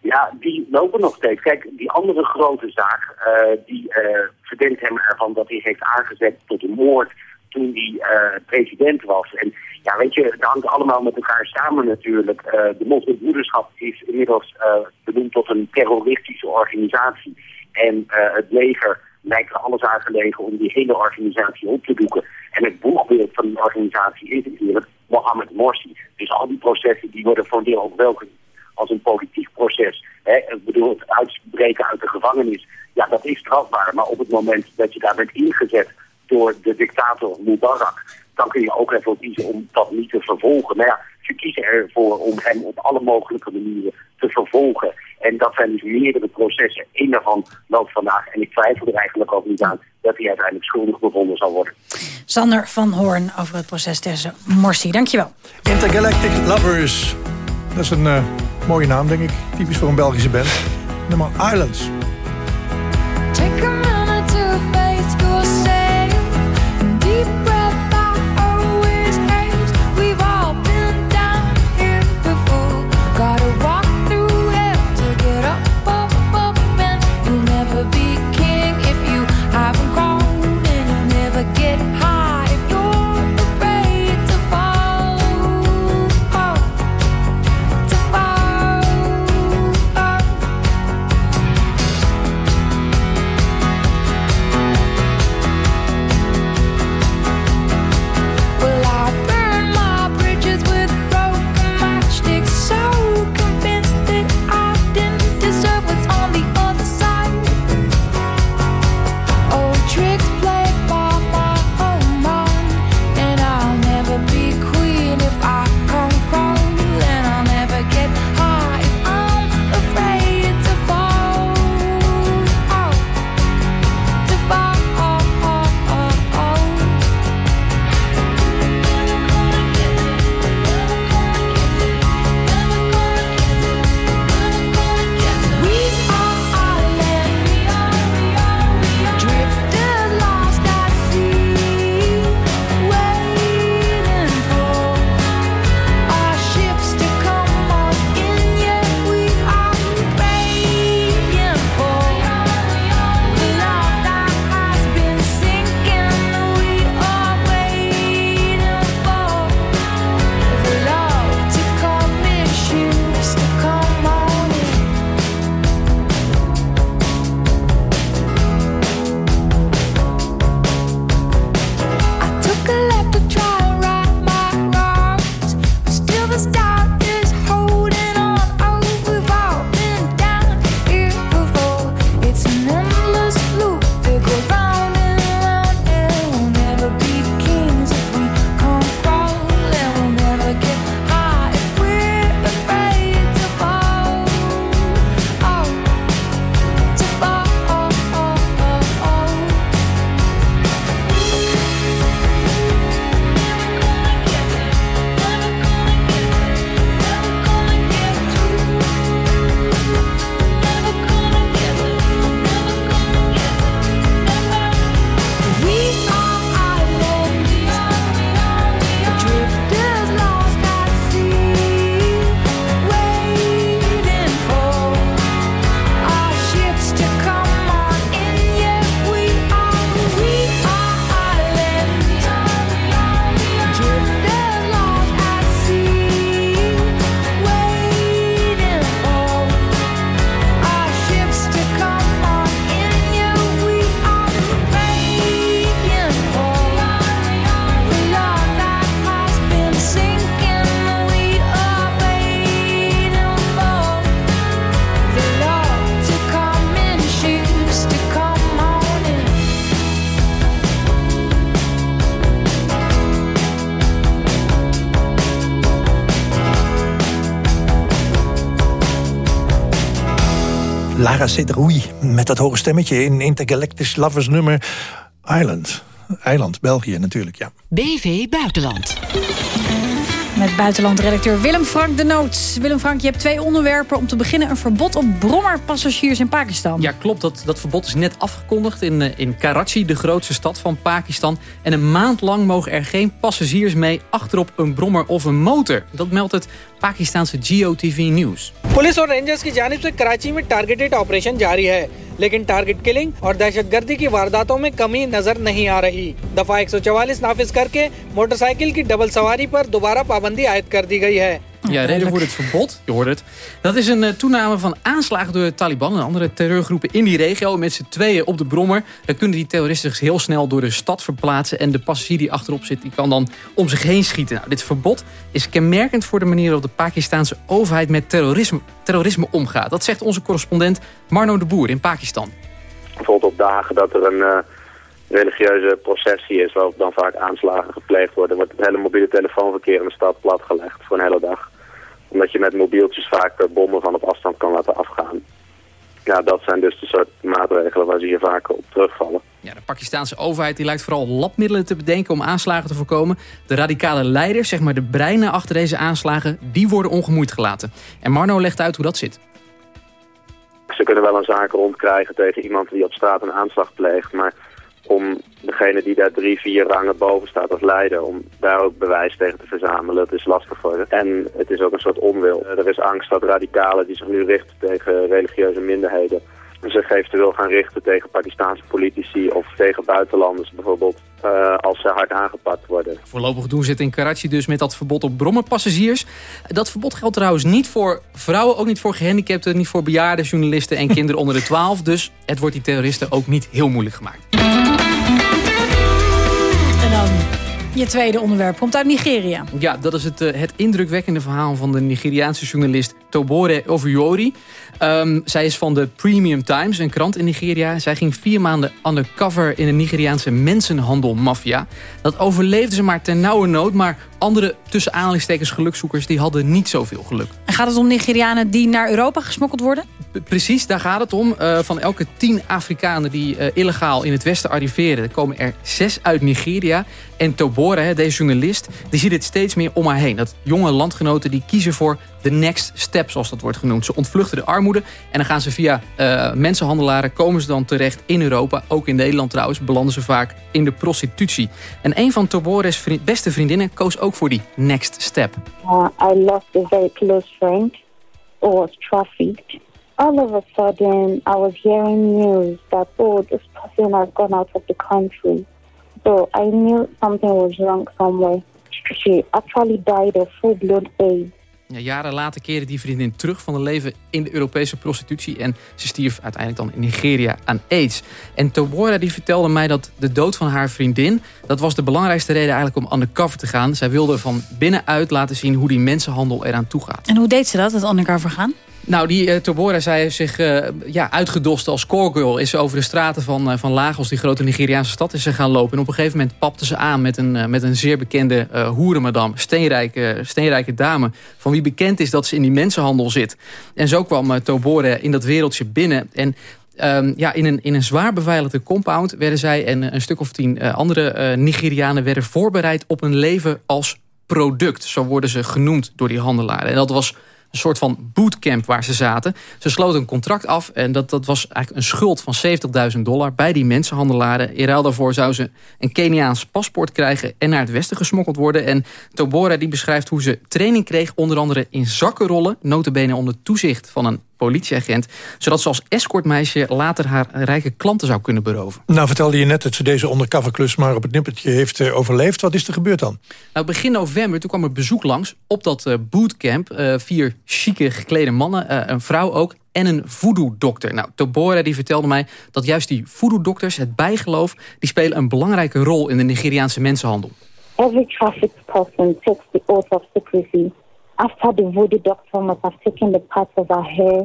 Ja, die lopen nog steeds. Kijk, die andere grote zaak, uh, die verdenkt hem ervan dat hij heeft aangezet tot een moord toen hij president was. En ja, weet je, het hangt allemaal met elkaar samen natuurlijk. Uh, de moslimbroederschap is inmiddels uh, benoemd tot een terroristische organisatie. En uh, het leger lijkt er alles aan gelegen om die hele organisatie op te doeken. En het boegbeeld van die organisatie is natuurlijk Mohammed Morsi. Dus al die processen die worden voor deel ook wel als een politiek proces. Hè? Ik bedoel, het uitbreken uit de gevangenis, ja, dat is strafbaar. Maar op het moment dat je daar bent ingezet door de dictator Mubarak dan kun je ook ervoor kiezen om dat niet te vervolgen. Maar ja, ze kiezen ervoor om hem op alle mogelijke manieren te vervolgen. En dat zijn dus meerdere processen. Eén daarvan loopt vandaag. En ik twijfel er eigenlijk ook niet aan dat hij uiteindelijk schuldig bevonden zal worden. Sander van Hoorn over het proces tussen Morsi. Dankjewel. Intergalactic Lovers. Dat is een uh, mooie naam, denk ik. Typisch voor een Belgische band. Nummer Islands. Take Cedroui met dat hoge stemmetje in Intergalactic Lovers nummer Island. Eiland, België natuurlijk, ja. BV Buitenland Met buitenlandredacteur Willem Frank de Noot. Willem Frank, je hebt twee onderwerpen. Om te beginnen een verbod op brommerpassagiers in Pakistan. Ja, klopt. Dat, dat verbod is net afgekondigd in, eh, in Karachi, de grootste stad van Pakistan. En een maand lang mogen er geen passagiers mee achterop een brommer of een motor. Dat meldt het Pakistanse GOTV News. Police और रेंजर्स की जानिब से कराची में targeted operation जारी है लेकिन target killing और दहशत गर्दी की वारदातों में कमी नज़र नहीं आ रही। दफ़ा 144 नाफिज करके मोटरसाइकिल की डबल सवारी पर दोबारा पाबंदी आयद कर दी गई है। Ja, reden voor dit verbod, je hoort het. Dat is een eh, toename van aanslagen door de Taliban en andere terreurgroepen in die regio. Met z'n tweeën op de brommer. Dan kunnen die terroristen zich heel snel door de stad verplaatsen. En de passagier die achterop zit, die kan dan om zich heen schieten. Nou, dit verbod is kenmerkend voor de manier waarop de Pakistanse overheid met terrorisme, terrorisme omgaat. Dat zegt onze correspondent Marno de Boer in Pakistan. Bijvoorbeeld op dagen dat er een, eh, religieuze processie is waarop dan vaak aanslagen gepleegd worden, wordt het hele mobiele telefoonverkeer in de stad platgelegd voor een hele dag. Omdat je met mobieltjes vaak eh, bommen van op afstand kan laten afgaan. Ja, dat zijn dus de soort maatregelen waar ze hier vaak op terugvallen. Ja, de Pakistanse overheid die lijkt vooral labmiddelen te bedenken om aanslagen te voorkomen. De radicale leiders, zeg maar de breinen achter deze aanslagen, die worden ongemoeid gelaten. En Marno legt uit hoe dat zit. Ze kunnen wel een zaak rondkrijgen tegen iemand die op straat een aanslag pleegt, maar om degene die daar drie, vier rangen boven staat als leider, om daar ook bewijs tegen te verzamelen, dat is lastig voor ze. En het is ook een soort onwil. Er is angst dat radicalen die zich nu richten tegen religieuze minderheden, zich eventueel gaan richten tegen Pakistanse politici of tegen buitenlanders bijvoorbeeld, eh, als ze hard aangepakt worden. Voorlopig doen ze het in Karachi dus met dat verbod op brommerpassagiers. Dat verbod geldt trouwens niet voor vrouwen, ook niet voor gehandicapten, niet voor bejaarden, journalisten en kinderen onder de 12. Dus het wordt die terroristen ook niet heel moeilijk gemaakt. En dan je tweede onderwerp komt uit Nigeria. Ja, dat is het, eh, het indrukwekkende verhaal van de Nigeriaanse journalist Tobore Ovuyori. Ehm, zij is van de Premium Times, een krant in Nigeria. Zij ging vier maanden undercover in de Nigeriaanse mensenhandelmafia. Dat overleefde ze maar ten nauwe nood, maar andere tussen aanhalingstekens gelukzoekers die hadden niet zoveel geluk. En gaat het om Nigerianen die naar Europa gesmokkeld worden? Precies, daar gaat het om. Eh, van elke tien Afrikanen die eh, illegaal in het westen arriveren... komen er zes uit Nigeria. En Tobore, deze journalist, die ziet het steeds meer om haar heen. Dat jonge landgenoten die kiezen voor de next step, zoals dat wordt genoemd. Ze ontvluchten de armoede en dan gaan ze via eh, mensenhandelaren... komen ze dan terecht in Europa, ook in Nederland trouwens... belanden ze vaak in de prostitutie. En een van Tobore's beste vriendinnen koos ook voor die next step. Uh, I lost a very close friend who was trafficked. All of a sudden, I was hearing news that, oh, this person has gone out of the country. So I knew something was wrong somewhere. She actually died of full-blown AIDS. Ja, jaren later keerde die vriendin terug van het leven in de Europese prostitutie. En ze stierf uiteindelijk dan in Nigeria aan AIDS. En Tobora die vertelde mij dat de dood van haar vriendin... dat was de belangrijkste reden eigenlijk om undercover te gaan. Zij wilde van binnenuit laten zien hoe die mensenhandel eraan toe gaat. En hoe deed ze dat, het undercover gaan? Nou, die uh, Tobora, heeft zich eh, ja, uitgedost als callgirl. Is ze over de straten van, eh, van Lagos, die grote Nigeriaanse stad, is ze gaan lopen. En op een gegeven moment papte ze aan met een, met een zeer bekende hoerenmadam. Steenrijke, steenrijke dame. Van wie bekend is dat ze in die mensenhandel zit. En zo kwam Tobora in dat wereldje binnen. En Um, ja, in, een, in een zwaar beveiligde compound werden zij en een stuk of tien uh, andere uh, Nigerianen werden voorbereid op een leven als product. Zo worden ze genoemd door die handelaren. En dat was een soort van bootcamp waar ze zaten. Ze sloten een contract af en dat, dat was eigenlijk een schuld van 70.000 dollar bij die mensenhandelaren. In ruil daarvoor zou ze een Keniaans paspoort krijgen en naar het westen gesmokkeld worden. En Tobora die beschrijft hoe ze training kreeg, onder andere in zakkenrollen, notabene onder toezicht van een politieagent, zodat ze als escortmeisje later haar rijke klanten zou kunnen beroven. Nou vertelde je net dat ze deze undercoverklus maar op het nippertje heeft uh, overleefd. Wat is er gebeurd dan? Nou, begin november toen kwam er bezoek langs op dat uh, bootcamp. Uh, vier chique geklede mannen, een vrouw ook en een voodoo-dokter. Nou, Tobora die vertelde mij dat juist die voodoo-dokters, het bijgeloof... die spelen een belangrijke rol in de Nigeriaanse mensenhandel. Every trafficked person takes the oath of secrecy. After the voodoo doctor must have taken the parts of her hair,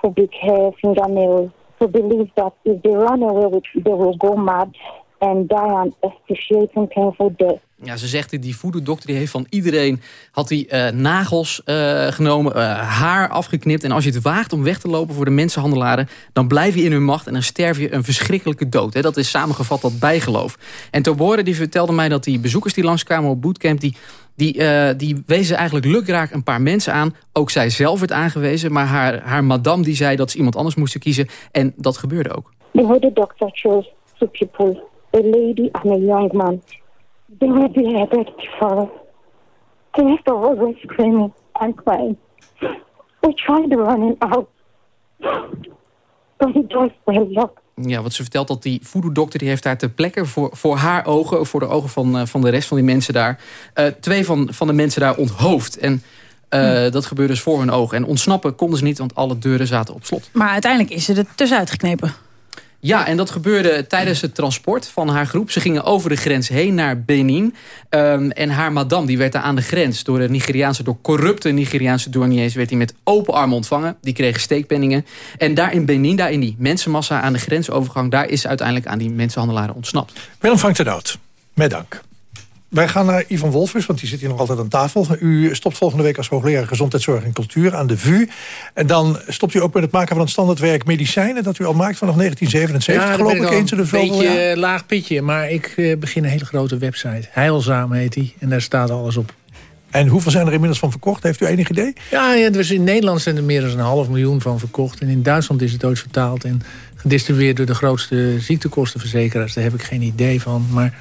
pubic hair, fingernails, to believe that if they run away with they will go mad and die an excruciating painful death. Ja, ze zegt, die voodoo-dokter die heeft van iedereen had hij uh, nagels uh, genomen, uh, haar afgeknipt. En als je het waagt om weg te lopen voor de mensenhandelaren... dan blijf je in hun macht en dan sterf je een verschrikkelijke dood. Hè? Dat is samengevat dat bijgeloof. En Tobore die vertelde mij dat die bezoekers die langskwamen op bootcamp... die, die, die wezen eigenlijk lukraak een paar mensen aan. Ook zij zelf werd aangewezen, maar haar, haar madame die zei dat ze iemand anders moesten kiezen. En dat gebeurde ook. Voodoo doctor chose two people, a lady and a young man. They beheaded before. The rest of us were screaming and crying. We tried running out, but doors were locked. Ja, wat ze vertelt dat die voodoo-dokter... die heeft daar ter plekke voor, voor haar ogen... voor de ogen van, uh, van de rest van die mensen daar... Uh, twee van, van de mensen daar onthoofd. En uh, hm. dat gebeurde dus voor hun ogen. En ontsnappen konden ze niet, want alle deuren zaten op slot. Maar uiteindelijk is ze er tussenuit geknepen. Ja, en dat gebeurde tijdens het transport van haar groep. Ze gingen over de grens heen naar Benin. Ehm, en haar madame die werd daar aan de grens door de Nigeriaanse, door corrupte Nigeriaanse douaniers, werd hij met open armen ontvangen. Die kregen steekpenningen. En daar in Benin, daar in die mensenmassa aan de grensovergang, daar is uiteindelijk aan die mensenhandelaren ontsnapt. Willem Frank ten Oud, met dank. Wij gaan naar Ivan Wolfers, want die zit hier nog altijd aan tafel. U stopt volgende week als hoogleraar gezondheidszorg en cultuur aan de VU. En dan stopt u ook met het maken van het standaardwerk medicijnen... dat u al maakt vanaf 1977, Ja, geloof ik, eens in de een beetje eh, laag pitje. Maar ik eh, begin een hele grote website. Heilzaam heet die. En daar staat alles op. En hoeveel zijn er inmiddels van verkocht? Heeft u enig idee? Ja, ja dus in Nederland zijn er meer dan een half miljoen van verkocht. En in Duitsland is het ooit vertaald en gedistribueerd door de grootste ziektekostenverzekeraars. Daar heb ik geen idee van. Maar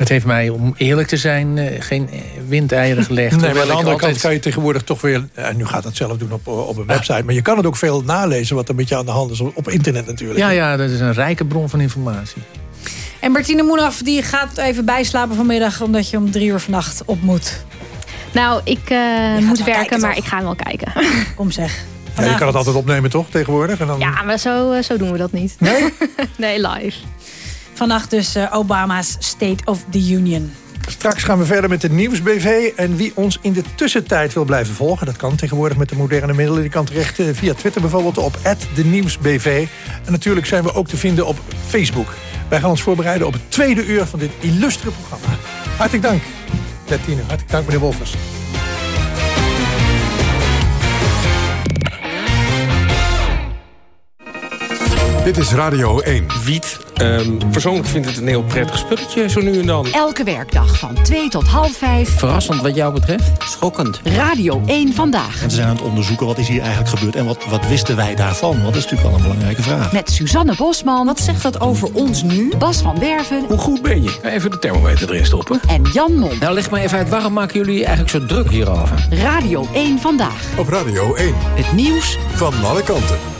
het heeft mij, om eerlijk te zijn, eh, geen eh, windeieren gelegd. Nee, maar aan de andere altijd- kant kan je tegenwoordig toch weer... en nu gaat dat zelf doen op, op een website... maar je kan het ook veel nalezen wat er met je aan de hand is... op internet natuurlijk. Ja, ja, dat is een rijke bron van informatie. En Bertine Moenaf die gaat even bijslapen vanmiddag... omdat je om drie uur vannacht op moet. Nou, ik eh, moet werken, kijken, maar toch? ik ga wel kijken. Kom zeg. Ja, je kan het altijd opnemen, toch, tegenwoordig? En dan... Ja, maar zo, eh, zo doen we dat niet. Nee? nee, live. Vannacht dus eh, Obama's State of the Union. Straks gaan we verder met de Nieuwsbv. En wie ons in de tussentijd wil blijven volgen... dat kan tegenwoordig met de moderne middelen. Die kan terecht eh, via Twitter bijvoorbeeld op de Nieuwsbv. En natuurlijk zijn we ook te vinden op Facebook. Wij gaan ons voorbereiden op het tweede uur van dit illustre programma. Hartelijk dank, Bettine. Hartelijk dank, meneer Wolfers. Dit is Radio 1. Wiet. Ehm, persoonlijk vind ik het een heel prettig spulletje, zo nu en dan. Elke werkdag van 2 tot half 5. Verrassend wat jou betreft? Schokkend. Radio 1 vandaag. En ze zijn aan het onderzoeken wat is hier eigenlijk gebeurd en wat, wat wisten wij daarvan? Want dat is natuurlijk wel een belangrijke vraag. Met Suzanne Bosman. Wat zegt dat over ons nu? Bas van Werven. Hoe goed ben je? Even de thermometer erin stoppen. En Jan Mom. Nou, leg maar even uit, waarom maken jullie eigenlijk zo druk hierover? Radio 1 vandaag. Op Radio 1. Het nieuws Van alle kanten.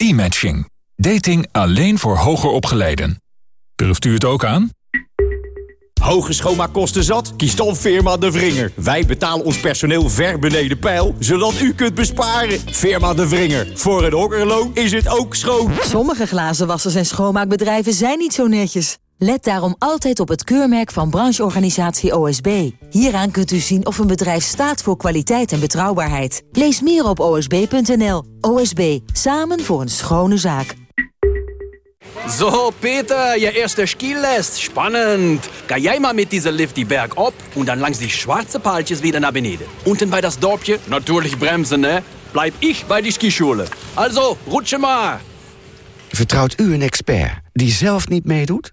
E-matching. Dating alleen voor hoger opgeleiden. Durft u het ook aan? Hoge schoonmaakkosten zat? Kies dan Firma De Vringer. Wij betalen ons personeel ver beneden pijl, zodat u kunt besparen. Firma De Vringer. Voor een okkerloon is het ook schoon. Sommige glazenwassers en schoonmaakbedrijven zijn niet zo netjes. Let daarom altijd op het keurmerk van brancheorganisatie OSB. Hieraan kunt u zien of een bedrijf staat voor kwaliteit en betrouwbaarheid. Lees meer op osb.nl. OSB, samen voor een schone zaak. So, Peter, je erste Skilest. Spannend. Ga jij mal mit dieser Lift die Berg op und dann langs die schwarze Paaltjes wieder nach beneden. Unten bei das Dorpje, natürlich bremsen, ne? Bleib ich bei die Skischule. Also, rutsche maar. Vertrouwt u een expert die zelf niet meedoet?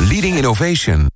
leading innovation.